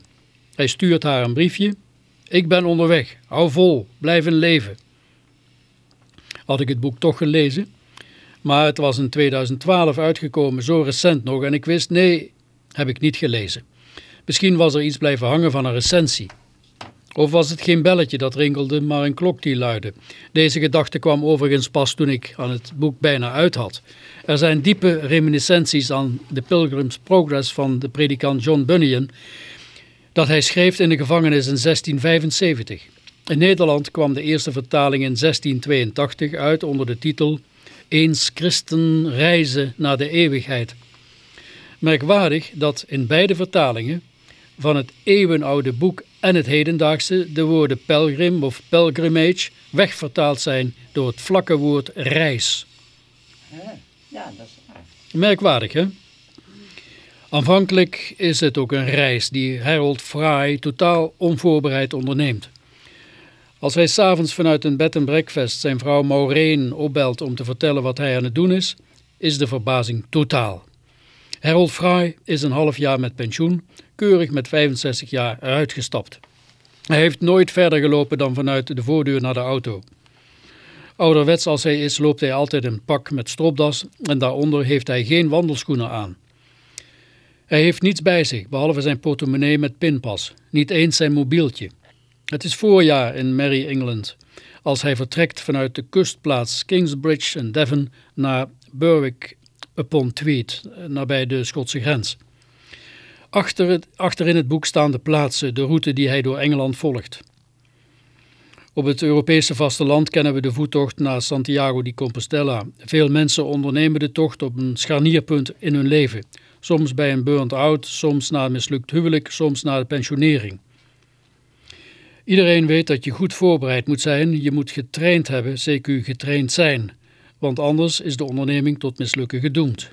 Hij stuurt haar een briefje. Ik ben onderweg, hou vol, blijf in leven. Had ik het boek toch gelezen, maar het was in 2012 uitgekomen, zo recent nog, en ik wist, nee, heb ik niet gelezen. Misschien was er iets blijven hangen van een recensie. Of was het geen belletje dat rinkelde, maar een klok die luidde. Deze gedachte kwam overigens pas toen ik aan het boek bijna uit had. Er zijn diepe reminiscenties aan The Pilgrim's Progress van de predikant John Bunyan, dat hij schreef in de gevangenis in 1675. In Nederland kwam de eerste vertaling in 1682 uit onder de titel Eens Christen reizen naar de eeuwigheid. Merkwaardig dat in beide vertalingen van het eeuwenoude boek en het hedendaagse de woorden pelgrim of pilgrimage wegvertaald zijn door het vlakke woord reis. ja, dat is waar. Merkwaardig, hè? Aanvankelijk is het ook een reis die Harold Fry totaal onvoorbereid onderneemt. Als hij s'avonds vanuit een bed en breakfast zijn vrouw Maureen opbelt om te vertellen wat hij aan het doen is, is de verbazing totaal. Harold Fry is een half jaar met pensioen, keurig met 65 jaar eruit gestapt. Hij heeft nooit verder gelopen dan vanuit de voordeur naar de auto. Ouderwets als hij is, loopt hij altijd een pak met stropdas en daaronder heeft hij geen wandelschoenen aan. Hij heeft niets bij zich, behalve zijn portemonnee met pinpas, niet eens zijn mobieltje. Het is voorjaar in Merry England, als hij vertrekt vanuit de kustplaats Kingsbridge en Devon naar Berwick upon Tweed, nabij de Schotse grens. Achter achterin het boek staan de plaatsen, de route die hij door Engeland volgt. Op het Europese vasteland kennen we de voettocht naar Santiago di Compostela. Veel mensen ondernemen de tocht op een scharnierpunt in hun leven. Soms bij een burnt-out, soms na een mislukt huwelijk, soms na de pensionering. Iedereen weet dat je goed voorbereid moet zijn, je moet getraind hebben, CQ getraind zijn. Want anders is de onderneming tot mislukken gedoemd.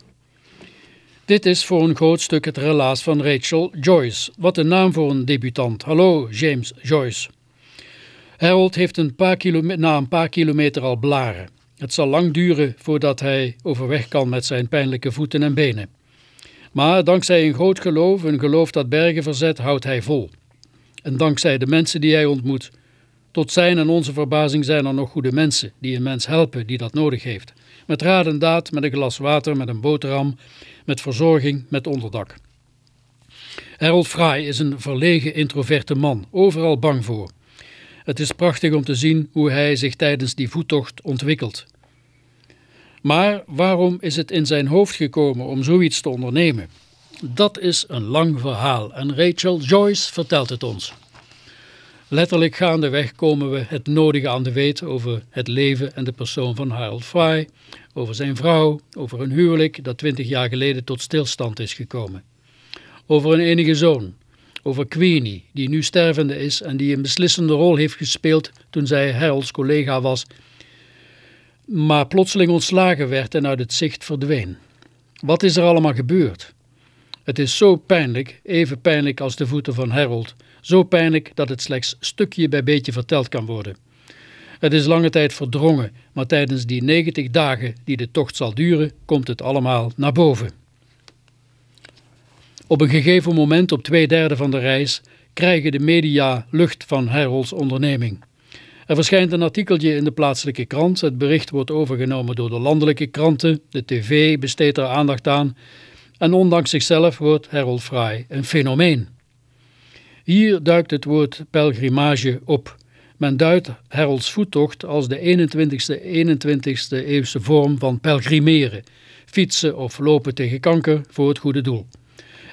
Dit is voor een groot stuk het relaas van Rachel Joyce. Wat een naam voor een debutant. Hallo James Joyce. Harold heeft een paar na een paar kilometer al blaren. Het zal lang duren voordat hij overweg kan met zijn pijnlijke voeten en benen. Maar dankzij een groot geloof, een geloof dat bergen verzet, houdt hij vol. En dankzij de mensen die hij ontmoet. Tot zijn en onze verbazing zijn er nog goede mensen die een mens helpen die dat nodig heeft. Met raad en daad, met een glas water, met een boterham, met verzorging, met onderdak. Harold Fry is een verlegen introverte man, overal bang voor. Het is prachtig om te zien hoe hij zich tijdens die voettocht ontwikkelt. Maar waarom is het in zijn hoofd gekomen om zoiets te ondernemen? Dat is een lang verhaal en Rachel Joyce vertelt het ons. Letterlijk gaandeweg komen we het nodige aan de weet over het leven en de persoon van Harold Fry, over zijn vrouw, over een huwelijk dat twintig jaar geleden tot stilstand is gekomen. Over een enige zoon, over Queenie, die nu stervende is en die een beslissende rol heeft gespeeld toen zij Harold's collega was, maar plotseling ontslagen werd en uit het zicht verdween. Wat is er allemaal gebeurd? Het is zo pijnlijk, even pijnlijk als de voeten van Harold, zo pijnlijk dat het slechts stukje bij beetje verteld kan worden. Het is lange tijd verdrongen, maar tijdens die 90 dagen die de tocht zal duren, komt het allemaal naar boven. Op een gegeven moment op twee derde van de reis krijgen de media lucht van Herolds onderneming. Er verschijnt een artikeltje in de plaatselijke krant, het bericht wordt overgenomen door de landelijke kranten, de tv besteedt er aandacht aan en ondanks zichzelf wordt Harold Fry een fenomeen. Hier duikt het woord pelgrimage op. Men duidt Herolds voettocht als de 21ste, 21ste eeuwse vorm van pelgrimeren, fietsen of lopen tegen kanker voor het goede doel.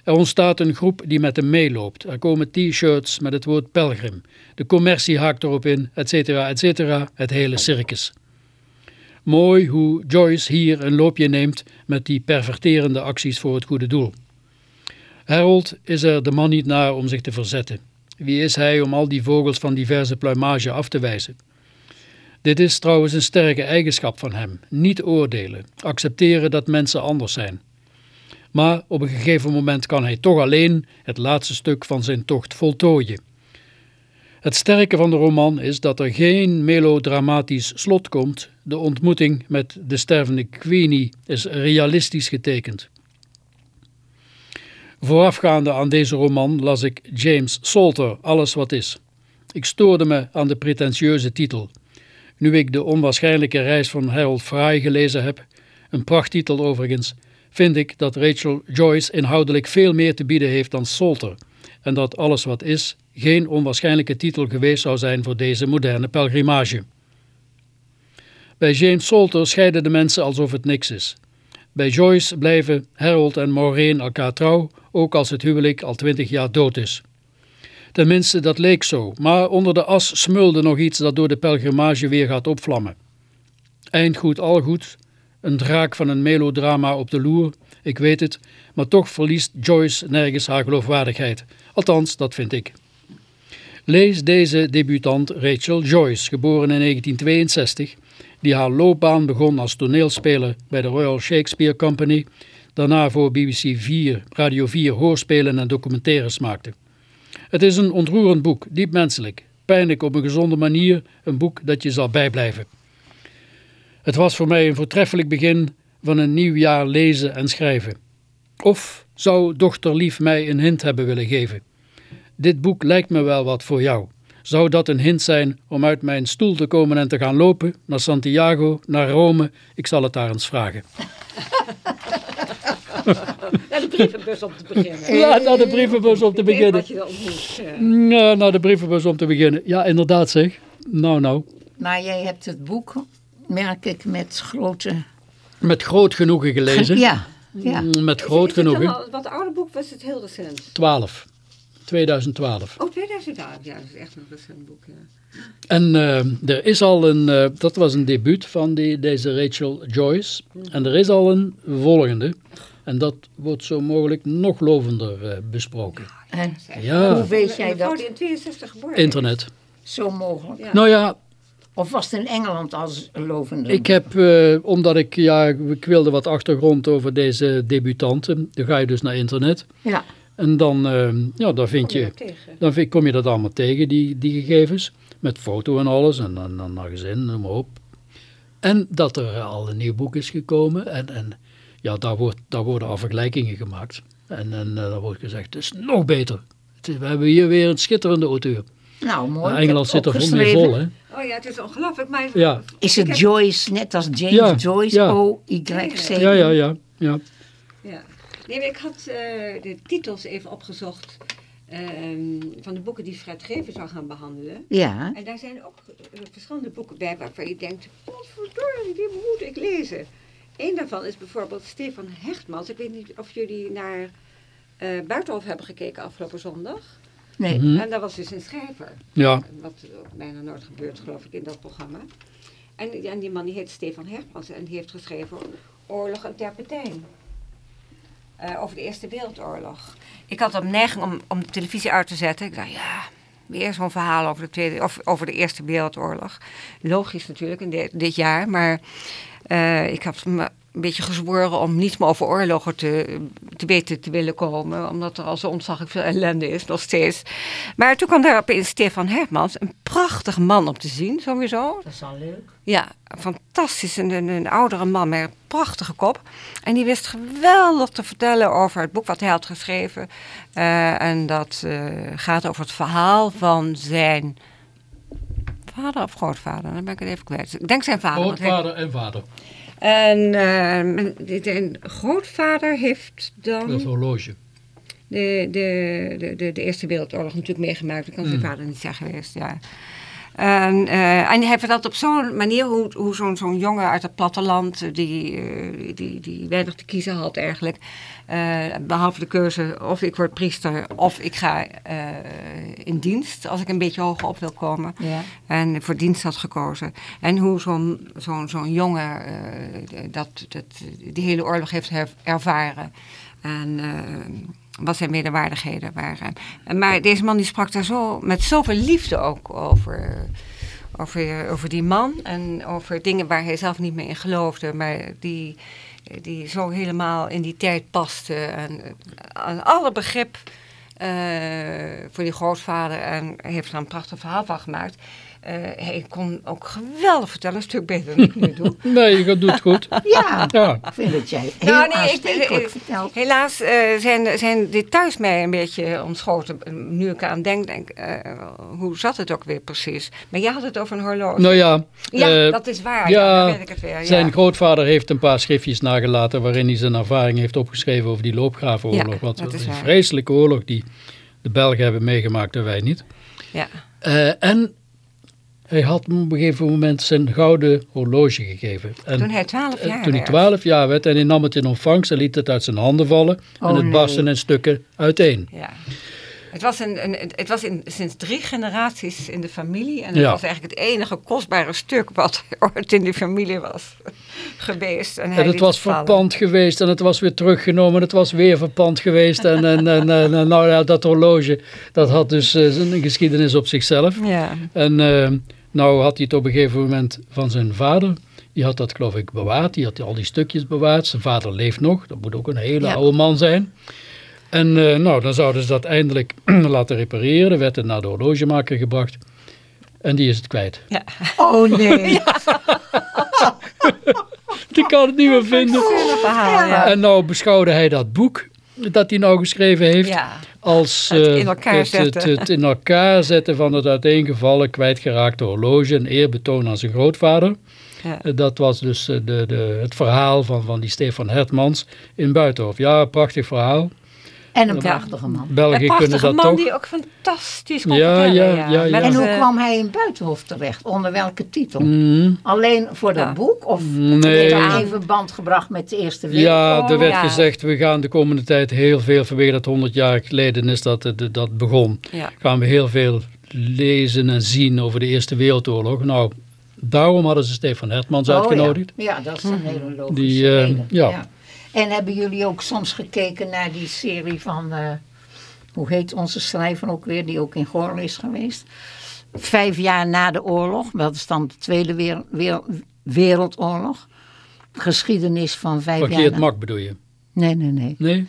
Er ontstaat een groep die met hem meeloopt. Er komen t-shirts met het woord pelgrim. De commercie haakt erop in, etc. etc. Het hele circus. Mooi hoe Joyce hier een loopje neemt met die perverterende acties voor het goede doel. Harold is er de man niet naar om zich te verzetten. Wie is hij om al die vogels van diverse pluimage af te wijzen? Dit is trouwens een sterke eigenschap van hem. Niet oordelen, accepteren dat mensen anders zijn. Maar op een gegeven moment kan hij toch alleen het laatste stuk van zijn tocht voltooien. Het sterke van de roman is dat er geen melodramatisch slot komt. De ontmoeting met de stervende Queenie is realistisch getekend. Voorafgaande aan deze roman las ik James Salter, Alles wat is. Ik stoorde me aan de pretentieuze titel. Nu ik de onwaarschijnlijke reis van Harold Fry gelezen heb, een prachttitel overigens, vind ik dat Rachel Joyce inhoudelijk veel meer te bieden heeft dan Salter en dat Alles wat is geen onwaarschijnlijke titel geweest zou zijn voor deze moderne pelgrimage. Bij James Salter scheiden de mensen alsof het niks is. Bij Joyce blijven Harold en Maureen elkaar trouw, ook als het huwelijk al twintig jaar dood is. Tenminste, dat leek zo, maar onder de as smulde nog iets dat door de pelgrimage weer gaat opvlammen. Eindgoed al goed, een draak van een melodrama op de loer, ik weet het, maar toch verliest Joyce nergens haar geloofwaardigheid. Althans, dat vind ik. Lees deze debutant Rachel Joyce, geboren in 1962, die haar loopbaan begon als toneelspeler bij de Royal Shakespeare Company, daarna voor BBC 4, Radio 4 hoorspelen en documentaires maakte. Het is een ontroerend boek, diep menselijk, pijnlijk op een gezonde manier, een boek dat je zal bijblijven. Het was voor mij een voortreffelijk begin van een nieuw jaar lezen en schrijven. Of zou dochter Lief mij een hint hebben willen geven? Dit boek lijkt me wel wat voor jou. Zou dat een hint zijn om uit mijn stoel te komen en te gaan lopen? Naar Santiago, naar Rome? Ik zal het daar eens vragen. Naar de brievenbus om te beginnen. Ja, naar de brievenbus om te Ik weet beginnen. eh. Ja, naar de brievenbus om te beginnen. Ja, inderdaad zeg. Nou, nou. Maar jij hebt het boek, merk ik, met grote... Met groot genoegen gelezen. Ja, ja. Mm, Met groot het genoegen. Wat oude boek was het heel recent. 12. 2012. Oh, 2012. Ja, dat is echt een recent boek. Ja. En eh, er is al een, eh, dat was een debuut van die, deze Rachel Joyce. En er is al een volgende. En dat wordt zo mogelijk nog lovender eh, besproken. En Ja, hoe weet jij dat die in 62 geboren is. internet. zo mogelijk? Ja. Nou ja, Of was het in Engeland als lovende? ik heb, eh, omdat ik, ja, ik wilde wat achtergrond over deze debutanten. Dan ga je dus naar internet. Ja, En dan, eh, ja, dan vind Kom je dan vind, kom je dat allemaal tegen, die, die gegevens. Met foto en alles. En dan, dan naar gezin, noem maar op. En dat er al een nieuw boek is gekomen. En, en ja, daar, wordt, daar worden al vergelijkingen gemaakt. En, en eh, dan wordt gezegd, het is nog beter. Het is- we hebben hier weer een schitterende auteur. nou mooi. Maar Engeland zit er vol mee vol, hè? Oh ja, het is ongelooflijk. Maar Ja. Is het heb- Joyce, net als James Ja, Joyce, ja. O-Y-C? Ja, ja, ja. ja. Ja. Nee, maar ik had eh, de titels even opgezocht ehm, van de boeken die Fred Greven zou gaan behandelen. Ja, En daar zijn ook eh, verschillende boeken bij waarvan je denkt, potverdorie, die moet ik lezen. Eén daarvan is bijvoorbeeld Stefan Hechtmans. Ik weet niet of jullie naar eh Buitenhof hebben gekeken afgelopen zondag. nee. Mhm. En daar was dus een schrijver. Ja, Wat ook bijna nooit gebeurt, geloof ik, in dat programma. En, en die man die heet Stefan Hermans en die heeft geschreven Oorlog en Terpentijn. Eh, over de Eerste Wereldoorlog. Ik had een neiging om, om de televisie uit te zetten. Ik dacht, ja, weer zo'n verhaal over de, tweede, of over de Eerste Wereldoorlog. Logisch natuurlijk in dit, jaar, maar eh, ik had me een beetje gezworen om niet meer over oorlogen te, te weten te willen komen. Omdat er al zo ontzaglijk veel ellende is, nog steeds. Maar toen kwam daar opeens Stefan Hermans, een prachtig man om te zien, sowieso. Dat is al leuk. Ja, fantastisch. Een, een, een oudere man met een prachtige kop. En die wist geweldig te vertellen over het boek wat hij had geschreven. Eh, en dat eh, gaat over het verhaal van zijn vader of grootvader. Dan ben ik het even kwijt. Ik denk zijn vader. hij- grootvader en vader. En eh, zijn grootvader heeft dan... Dat horloge. de, de, de, de, de Eerste Wereldoorlog natuurlijk meegemaakt. Dat kan zijn vader niet zijn geweest, ja. En, eh, en hij vertelt op zo'n manier hoe, hoe zo'n zo'n jongen uit het platteland, eh, die, eh, die, die weinig te kiezen had eigenlijk, eh, behalve de keuze of ik word priester of ik ga in dienst als ik een beetje hoger op wil komen. Ja. En voor dienst had gekozen. En hoe zo'n zo'n zo'n jongen dat, dat, die hele oorlog heeft ervaren. En eh, wat zijn medewaardigheden waren. En Maar deze man die sprak daar zo met zoveel liefde ook over, over, over die man. En over dingen waar hij zelf niet meer in geloofde. Maar die, die zo helemaal in die tijd paste. En aan alle begrip eh, voor die grootvader. En heeft er een prachtig verhaal van gemaakt. Eh, hij kon ook geweldig vertellen, een stuk beter dan ik nu doe. Nee, je doet het goed. Ja, Ja. ik vind dat jij heel Nou, nee, ik- ik- vertelt. Helaas eh, zijn, zijn details mij een beetje ontschoten. Nu ik aan denk, denk eh, hoe zat het ook weer precies? Maar jij had het over een horloge. Nou ja, ja, dat is waar. ja, Ja, ik het weer. Ja. zijn grootvader heeft een paar schriftjes nagelaten waarin hij zijn ervaring heeft opgeschreven over die loopgravenoorlog. Ja, wat dat is een waar. vreselijke oorlog die de Belgen hebben meegemaakt en wij niet. ja. Eh, en hij had me op een gegeven moment zijn gouden horloge gegeven. En, Toen hij 12 eh, jaar toen hij werd. 12 jaar werd en hij nam het in ontvangst en liet het uit zijn handen vallen. Oh, en het nee. barstte in stukken uiteen. Ja. Het was, een, een, het was in, sinds drie generaties in de familie. En het Ja. was eigenlijk het enige kostbare stuk wat ooit in die familie was geweest. En, hij En het was verpand geweest en het was weer teruggenomen. Het was weer verpand geweest. En, en, en, en, en nou ja, dat horloge, dat had dus eh, zijn geschiedenis op zichzelf. Ja. En eh, nou had hij het op een gegeven moment van zijn vader. Die had dat geloof ik bewaard. Die had al die stukjes bewaard. Zijn vader leeft nog. Dat moet ook een hele Ja. oude man zijn. En eh, nou, dan zouden ze dat eindelijk laten repareren. Dan werd het naar de horlogemaker gebracht. En die is het kwijt. Oh nee. Die kan het niet meer vinden. Hele verhaal, ja. En nou beschouwde hij dat boek. Dat hij nou geschreven heeft Ja. als Het in eh, elkaar het, zetten. het in elkaar zetten van het uiteengevallen kwijtgeraakte horloge, een eerbetoon aan zijn grootvader. Ja. Eh, Dat was dus eh, de, de, het verhaal van, van die Stefan Hertmans in Buitenhof. Ja, prachtig verhaal. En een prachtige man. België Een kunnen prachtige dat man toch. die ook fantastisch kon Ja, vertellen. ja, ja, ja. En hoe kwam hij in Buitenhof terecht? Onder welke titel? Mm, Alleen voor dat Ja. boek? Of Nee. werd er even band gebracht met de Eerste ja, Wereldoorlog? er werd ja. gezegd, we gaan de komende tijd heel veel, vanwege dat 100 jaar geleden is dat het- dat begon, Ja. gaan we heel veel lezen en zien over de Eerste Wereldoorlog. Nou, daarom hadden ze Stefan Hertmans Oh, uitgenodigd. Ja. ja, dat is een hele logische Die, eh, reden. ja. En hebben jullie ook soms gekeken naar die serie van... eh, hoe heet onze schrijver ook weer, die ook in Gorl is geweest? Vijf jaar na de oorlog, dat is dan de Tweede Wereld, Wereld- Wereldoorlog. Geschiedenis van vijf Van jaar na- Mak bedoel je? Nee, nee, nee. Nee?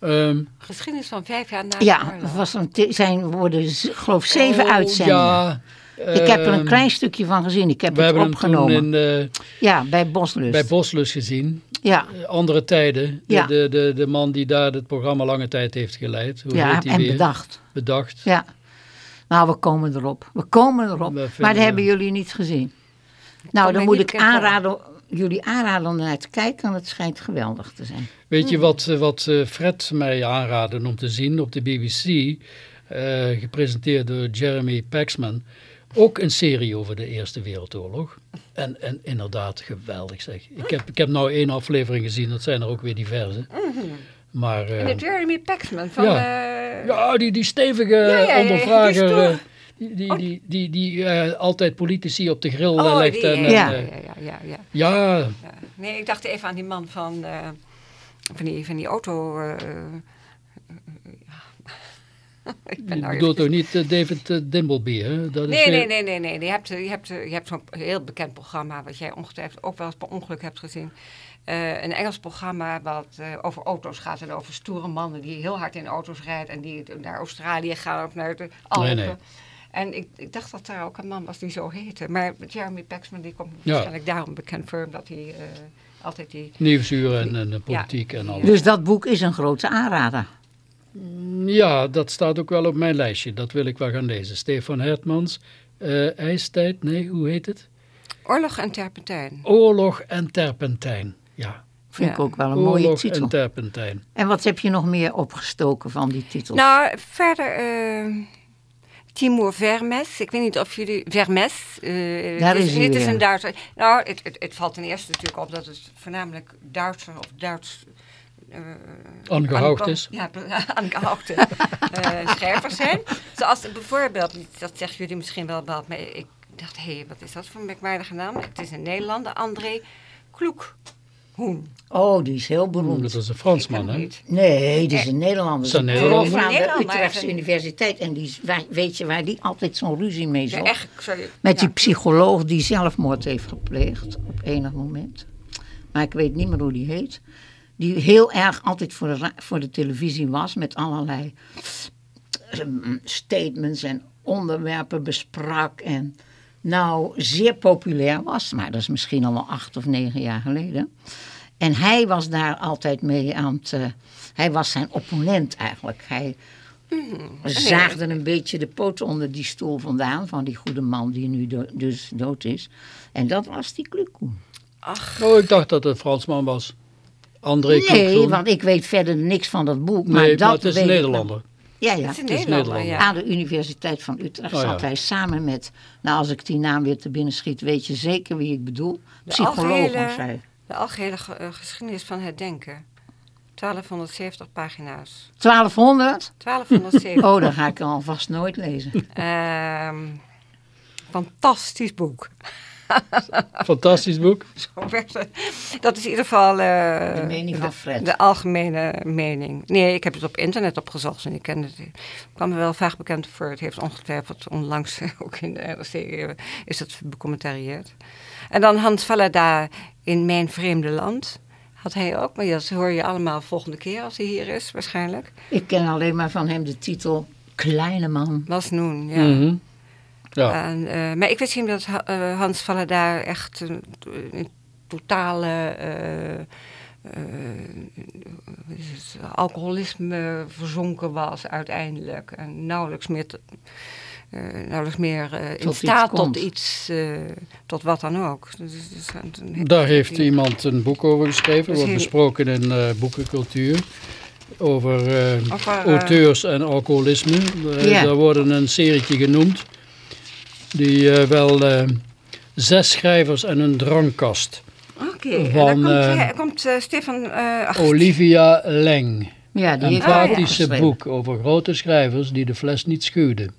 Ehm, Geschiedenis van vijf jaar na Ja, de het oorlog. was een, te- zijn worden, geloof zeven oh, uitzendingen. Ja, ik heb er een ehm, klein stukje van gezien. Ik heb We het hebben hem opgenomen. toen in, eh, Ja, bij Boslust. bij Boslus gezien. ja, Eh, Andere tijden. De, Ja. de, de, de man die daar het programma lange tijd heeft geleid. Hoe ja heet hij en weer? bedacht. Bedacht. Ja. Nou, we komen erop. We komen erop. We maar dat hebben jullie niet gezien. Nou, dan moet ik aanraden, jullie aanraden om naar te kijken. Want het schijnt geweldig te zijn. Weet je wat, eh, wat eh, Fred mij aanraadde om te zien op de BBC? eh, gepresenteerd door Jeremy Paxman. Ook een serie over de Eerste Wereldoorlog. En, en inderdaad geweldig zeg. Ik heb, ik heb nou één aflevering gezien. Dat zijn er ook weer diverse. Maar eh, De Jeremy Paxman van... Ja. eh, ja, die, die stevige ja, ja, ja, ondervrager... die eh, die, die, die, die, die eh, altijd politici op de grill eh, Oh, legt. die, en, ja, en, Ja. ja, eh, ja, ja, ja, ja, ja. Nee, ik dacht even aan die man van, eh, van, die, van die auto... ik ben je nou bedoelt even- toch niet eh, David eh, Dimbleby, hè? Dat is Nee, weer- nee, nee, nee, nee. Je hebt, je hebt, je hebt zo'n heel bekend programma, wat jij ongetwijfeld ook wel eens per ongeluk hebt gezien. Eh, een Engels programma wat eh, over auto's gaat en over stoere mannen die heel hard in auto's rijden en die naar Australië gaan of naar de Alpen. Nee, nee. En ik, ik dacht dat daar ook een man was die zo heette. Maar Jeremy Paxman die komt Ja. waarschijnlijk daarom bekend voor, omdat hij eh, altijd die... Nieuwsuur en, en de politiek en alles. Dus dat boek is een grote aanrader. Ja, dat staat ook wel op mijn lijstje. Dat wil ik wel gaan lezen. Stefan Hertmans, eh, IJstijd, nee, hoe heet het? Oorlog en Terpentijn. Oorlog en Terpentijn. Ja, Vind ik ook wel een mooie Oorlog titel. en Terpentijn. En wat heb je nog meer opgestoken van die titel? Nou, verder... eh, Timur Vermes. Ik weet niet of jullie... Vermes. eh, Daar het is Het is een Duitser. Nou, het, het, het valt ten eerste natuurlijk op dat het voornamelijk Duitser of Duits... eh, Aangehoogd aange- is. Ja, aangehoogde eh, schrijvers zijn. Zoals bijvoorbeeld, dat zeggen jullie misschien wel maar ik dacht, hé, hey, wat is dat voor een merkwaardige naam? Het is een Nederlander, André Kloekhoen. Oh, die is heel beroemd. Dat is een Fransman, hè? Nee, die is een Nederlander. Is dat Die Nederlander? prof aan de Nederlander, Utrechtse Universiteit. En die, is- weet je waar die altijd zo'n ruzie mee Ja, zocht? echt, sorry. Met die Ja. psycholoog die zelfmoord heeft gepleegd op enig moment. Maar ik weet niet meer hoe die heet. Die heel erg altijd voor de, voor de televisie was met allerlei eh, statements en onderwerpen besprak. En nou zeer populair was. Maar dat is misschien al wel acht of negen jaar geleden. En hij was daar altijd mee aan het... eh, hij was zijn opponent eigenlijk. Hij zaagde een beetje de poten onder die stoel vandaan... van die goede man die nu do- dus dood is. En dat was die Klukoen. Oh, ik dacht dat het een Fransman was. André Nee, want ik weet verder niks van dat boek. Maar Nee, dat maar het is weet een Nederlander. Ja, ja. Het is een Het is Nederlander, ja. Aan de Universiteit van Utrecht Oh, ja. zat hij samen met... Nou, als ik die naam weer te binnen schiet, weet je zeker wie ik bedoel. De Psycholoog algehele- was hij. De algehele ge- eh, geschiedenis van het denken. 1270 pagina's. 1200? 1270. Oh, dat ga ik alvast nooit lezen. Ehm, fantastisch boek. Fantastisch boek. Zo werd het. Dat is in ieder geval eh, De mening van Fred. de algemene mening. Nee, ik heb het op internet opgezocht en ik ken het. Het kwam me wel vaak bekend voor. Het heeft ongetwijfeld onlangs ook in de eh, is het becommentarieerd. En dan Hans Vallada in Mijn Vreemde Land. Had hij ook, maar dat hoor je allemaal volgende keer als hij hier is, waarschijnlijk. Ik ken alleen maar van hem de titel Kleine Man. Was Noen, ja. Mhm. Ja. En, eh, maar ik wist niet dat eh, Hans Vallada echt een, een totale eh, alcoholisme verzonken was uiteindelijk. En nauwelijks meer, nauwelijks meer in staat tot iets, tot wat dan ook. Dus, dus, een- Daar heeft iemand een boek over geschreven, Dat wordt heel- besproken in boekencultuur. Over Over, auteurs en alcoholisme. Daar worden een serietje genoemd. Die eh, wel eh, zes schrijvers en een drankkast. Oké, en van, dan komt, eh, komt eh, Stefan... eh, Olivia Leng. Ja, die Een boek over grote schrijvers die de fles niet schuwden.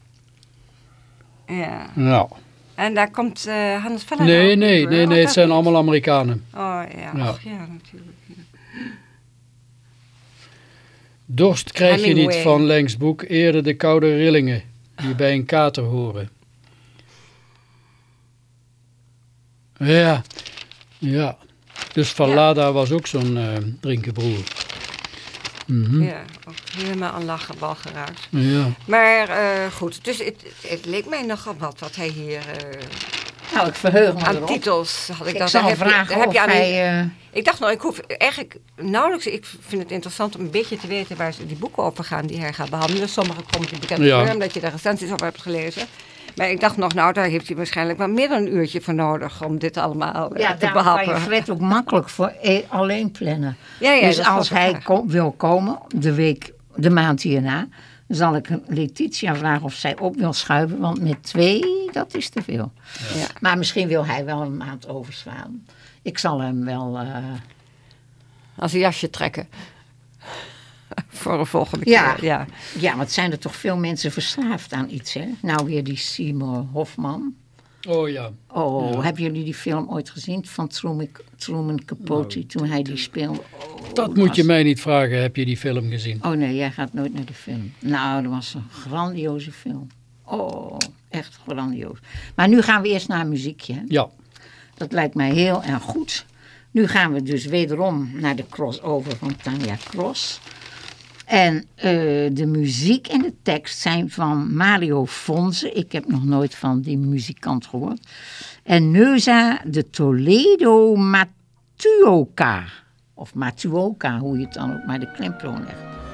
ja. Nou, En daar komt eh Hannes Veller nee, nee, nee, Oh, nee, het zijn niet. allemaal Amerikanen. Oh ja, Ja. ach, ja natuurlijk. Dorst krijg je niet van Lengs boek, eerder de koude rillingen die bij een kater horen. Ja, ja. Dus Vallada was ook zo'n eh drinkenbroer. Mhm. Ja, ook helemaal aan lachen bal geraakt. Ja. Maar eh, goed, dus het, het leek mij nogal wat wat hij hier eh, Nou, ik verheug me aan erop. titels had ik, Ik dat. zal daar heb vragen daar heb je aan hij... Ik dacht nou, ik hoef eigenlijk nauwelijks, ik vind het interessant om een beetje te weten waar ze die boeken over gaan die hij gaat behandelen. Sommige komt je bekend Ja. voor, omdat je de recensies over hebt gelezen. Maar ik dacht nog, nou, daar heeft hij waarschijnlijk wel meer dan een uurtje voor nodig om dit allemaal eh, ja, te daarom kan je behappen. Fred ook makkelijk voor e- alleen plannen. Ja, ja, dus als hij ko- wil komen, de week, de maand hierna, zal ik Letitia vragen of zij op wil schuiven. Want met twee, dat is te veel. Ja. Maar misschien wil hij wel een maand overslaan. Ik zal hem wel... eh, Als een jasje trekken. voor een volgende Ja. keer. Ja. ja, want zijn er toch veel mensen verslaafd aan iets, hè? Nou, weer die Seymour Hofman. Oh ja. Oh, hebben jullie die film ooit gezien van Truman, Truman Capote toen hij die speelde? Oh, Dat moet je mij niet vragen, heb je die film gezien? Oh nee, jij gaat nooit naar de film. Nou, dat was een grandioze film. Oh, echt grandioos. Maar nu gaan we eerst naar een muziekje. hè? Ja. Dat lijkt mij heel erg goed. Nu gaan we dus wederom naar de crossover van Tanja Cross. En eh, de muziek en de tekst zijn van Mario Fonse. Ik heb nog nooit van die muzikant gehoord. En Neuza de Toledo Matuoka. Of Matuoka, hoe je het dan ook maar de klemtoon legt.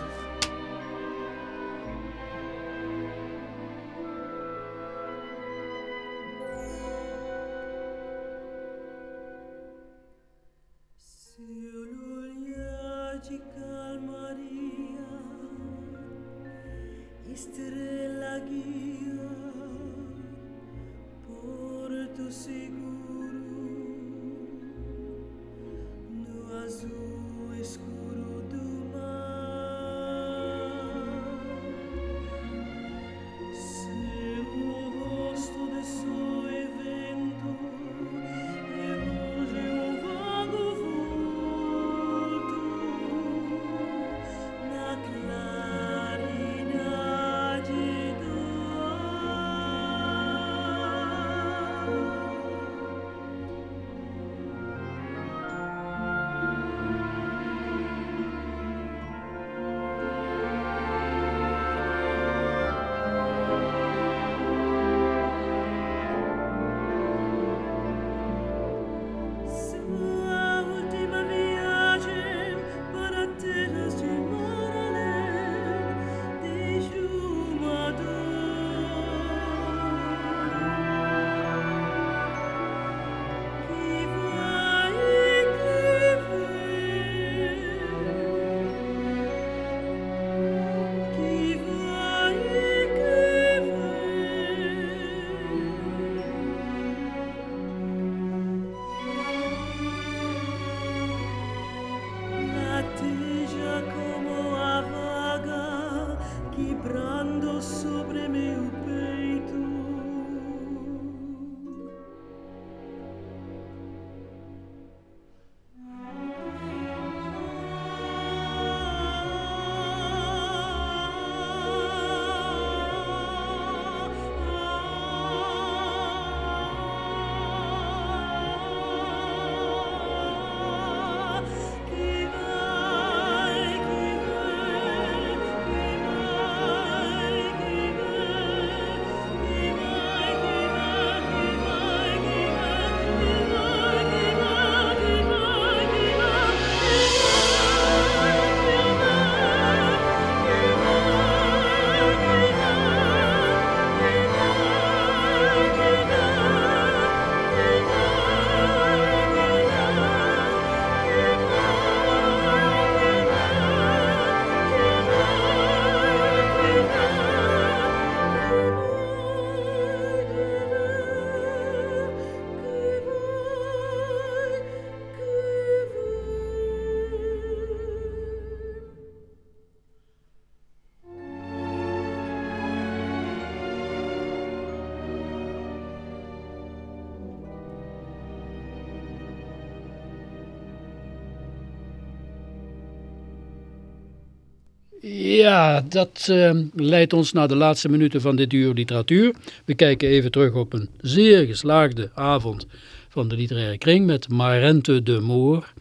Ja, dat eh, leidt ons naar de laatste minuten van dit uur literatuur. We kijken even terug op een zeer geslaagde avond van de literaire kring met Marente de Moor.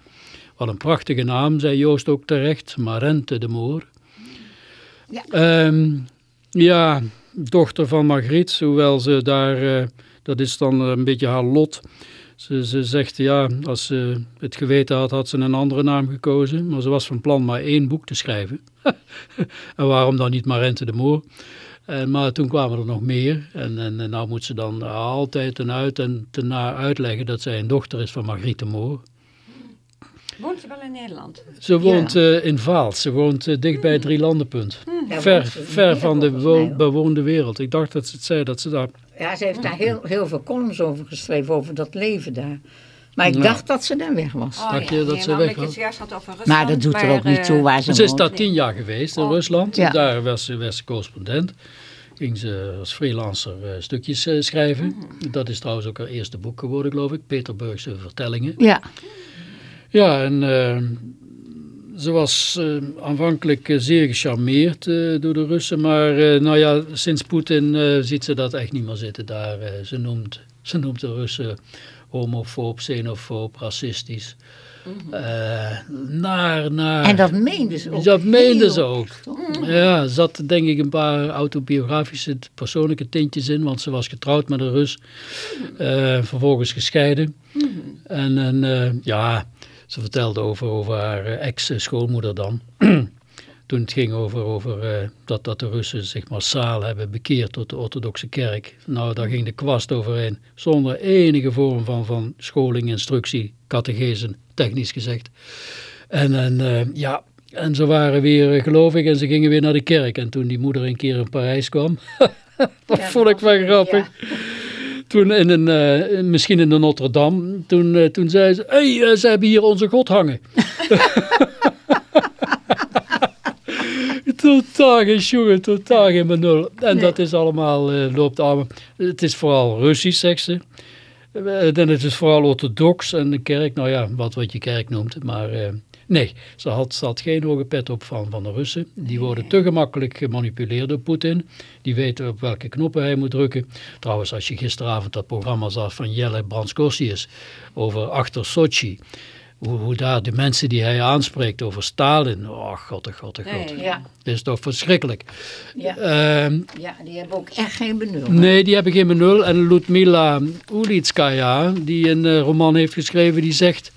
Wat een prachtige naam, zei Joost ook terecht, Marente de Moor. Ja. Ehm, ja, dochter van Margriet, hoewel ze daar, eh, dat is dan een beetje haar lot. Ze, ze zegt, ja, als ze het geweten had, had ze een andere naam gekozen. Maar ze was van plan maar één boek te schrijven. en waarom dan niet Marente de Moor? En, maar toen kwamen er nog meer. En, en, en nou moet ze dan altijd ten uit en ten na uitleggen dat zij een dochter is van Margriet de Moor. Woont ze wel in Nederland? Ze woont eh, in Vaals. Ze woont eh, dicht bij het Drielandenpunt. Daar Ver, ver van de bewoonde wereld. Ik dacht dat ze het zei, dat ze daar... Ja, ze heeft daar heel, heel veel columns over geschreven, over dat leven daar. Maar ik Ja. dacht dat ze dan weg was. Oh, Dacht je dat ze maar weg was? het juist had over Rusland. maar dat doet er ook niet toe eh, waar ze Ze is daar tien jaar geweest in Oh. Rusland. Ja. Daar was ze, was ze correspondent. Ging ze als freelancer eh, stukjes eh, schrijven. Mhm. Dat is trouwens ook haar eerste boek geworden, geloof ik. Peterburgse vertellingen. Ja, Ja, en ze was eh, aanvankelijk eh, zeer gecharmeerd eh, door de Russen. Maar eh, nou ja, sinds Poetin eh, ziet ze dat echt niet meer zitten daar. ze, noemt, ze noemt de Russen homofoob, xenofoob, racistisch. Eh, naar, naar. Mhm. en dat meende ze ook. Dat meende ze ook. Ja, er zat denk ik een paar autobiografische persoonlijke tintjes in, want ze was getrouwd met een Rus, eh, vervolgens gescheiden. En, en eh, ja, ze vertelde over, over haar eh, ex-schoonmoeder dan. Toen het ging over, over eh, dat, dat de Russen zich massaal hebben bekeerd tot de orthodoxe kerk. Nou, daar ging de kwast overheen. Zonder enige vorm van, van scholing, instructie, categezen, technisch gezegd. En, en eh, ja, en ze waren weer gelovig en ze gingen weer naar de kerk. En toen die moeder een keer in Parijs kwam, dat Ja, vond ik wel grappig. ja. Toen in een, eh, misschien in de Notre Dame, toen, eh, toen zei ze, hé, hey, ze hebben hier onze God hangen. totaal geen jongen, totaal geen benul. En dat is allemaal, eh, loopt allemaal, het is vooral Russisch. Eh, En het is vooral orthodox en de kerk, nou ja, wat, wat je kerk noemt. Maar eh, nee, ze had, ze had geen hoge pet op van, van de Russen. Die worden te gemakkelijk gemanipuleerd door Poetin. Die weten op welke knoppen hij moet drukken. Trouwens, als je gisteravond dat programma zag van Jelle Brandskosius over achter Sochi. Hoe, hoe daar de mensen die hij aanspreekt over Stalin. Oh, god, oh, god, oh, god. Nee. Ja, Dat is toch verschrikkelijk. ja, Ehm, ja, die hebben ook echt geen benul. Nee, die hebben geen benul. En Ludmila Ulitskaya, die een eh, roman heeft geschreven, die zegt,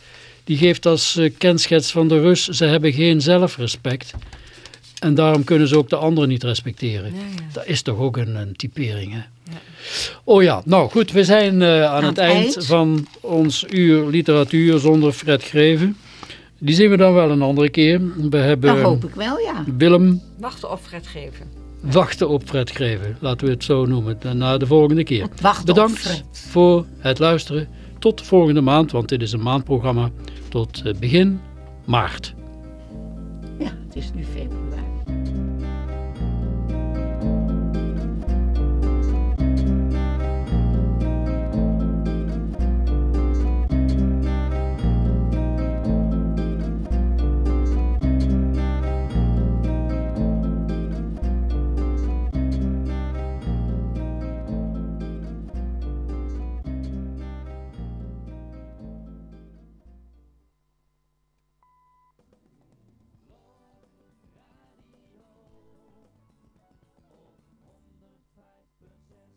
die geeft als eh, kenschets van de Rus, ze hebben geen zelfrespect. En daarom kunnen ze ook de anderen niet respecteren. Ja, ja. Dat is toch ook een, een typering, hè? Oh ja, nou goed, we zijn eh, aan, het, het eind, eind. van ons uur literatuur zonder Fred Greven. Die zien we dan wel een andere keer. We hebben Dat hoop ik wel, ja. Willem Wachten op Fred geven. wachten op Fred Greven, laten we het zo noemen, na de volgende keer. Wacht op Bedankt Fred. voor het luisteren. Tot volgende maand, want dit is een maandprogramma. Tot eh, begin maart. Ja, het is nu februari.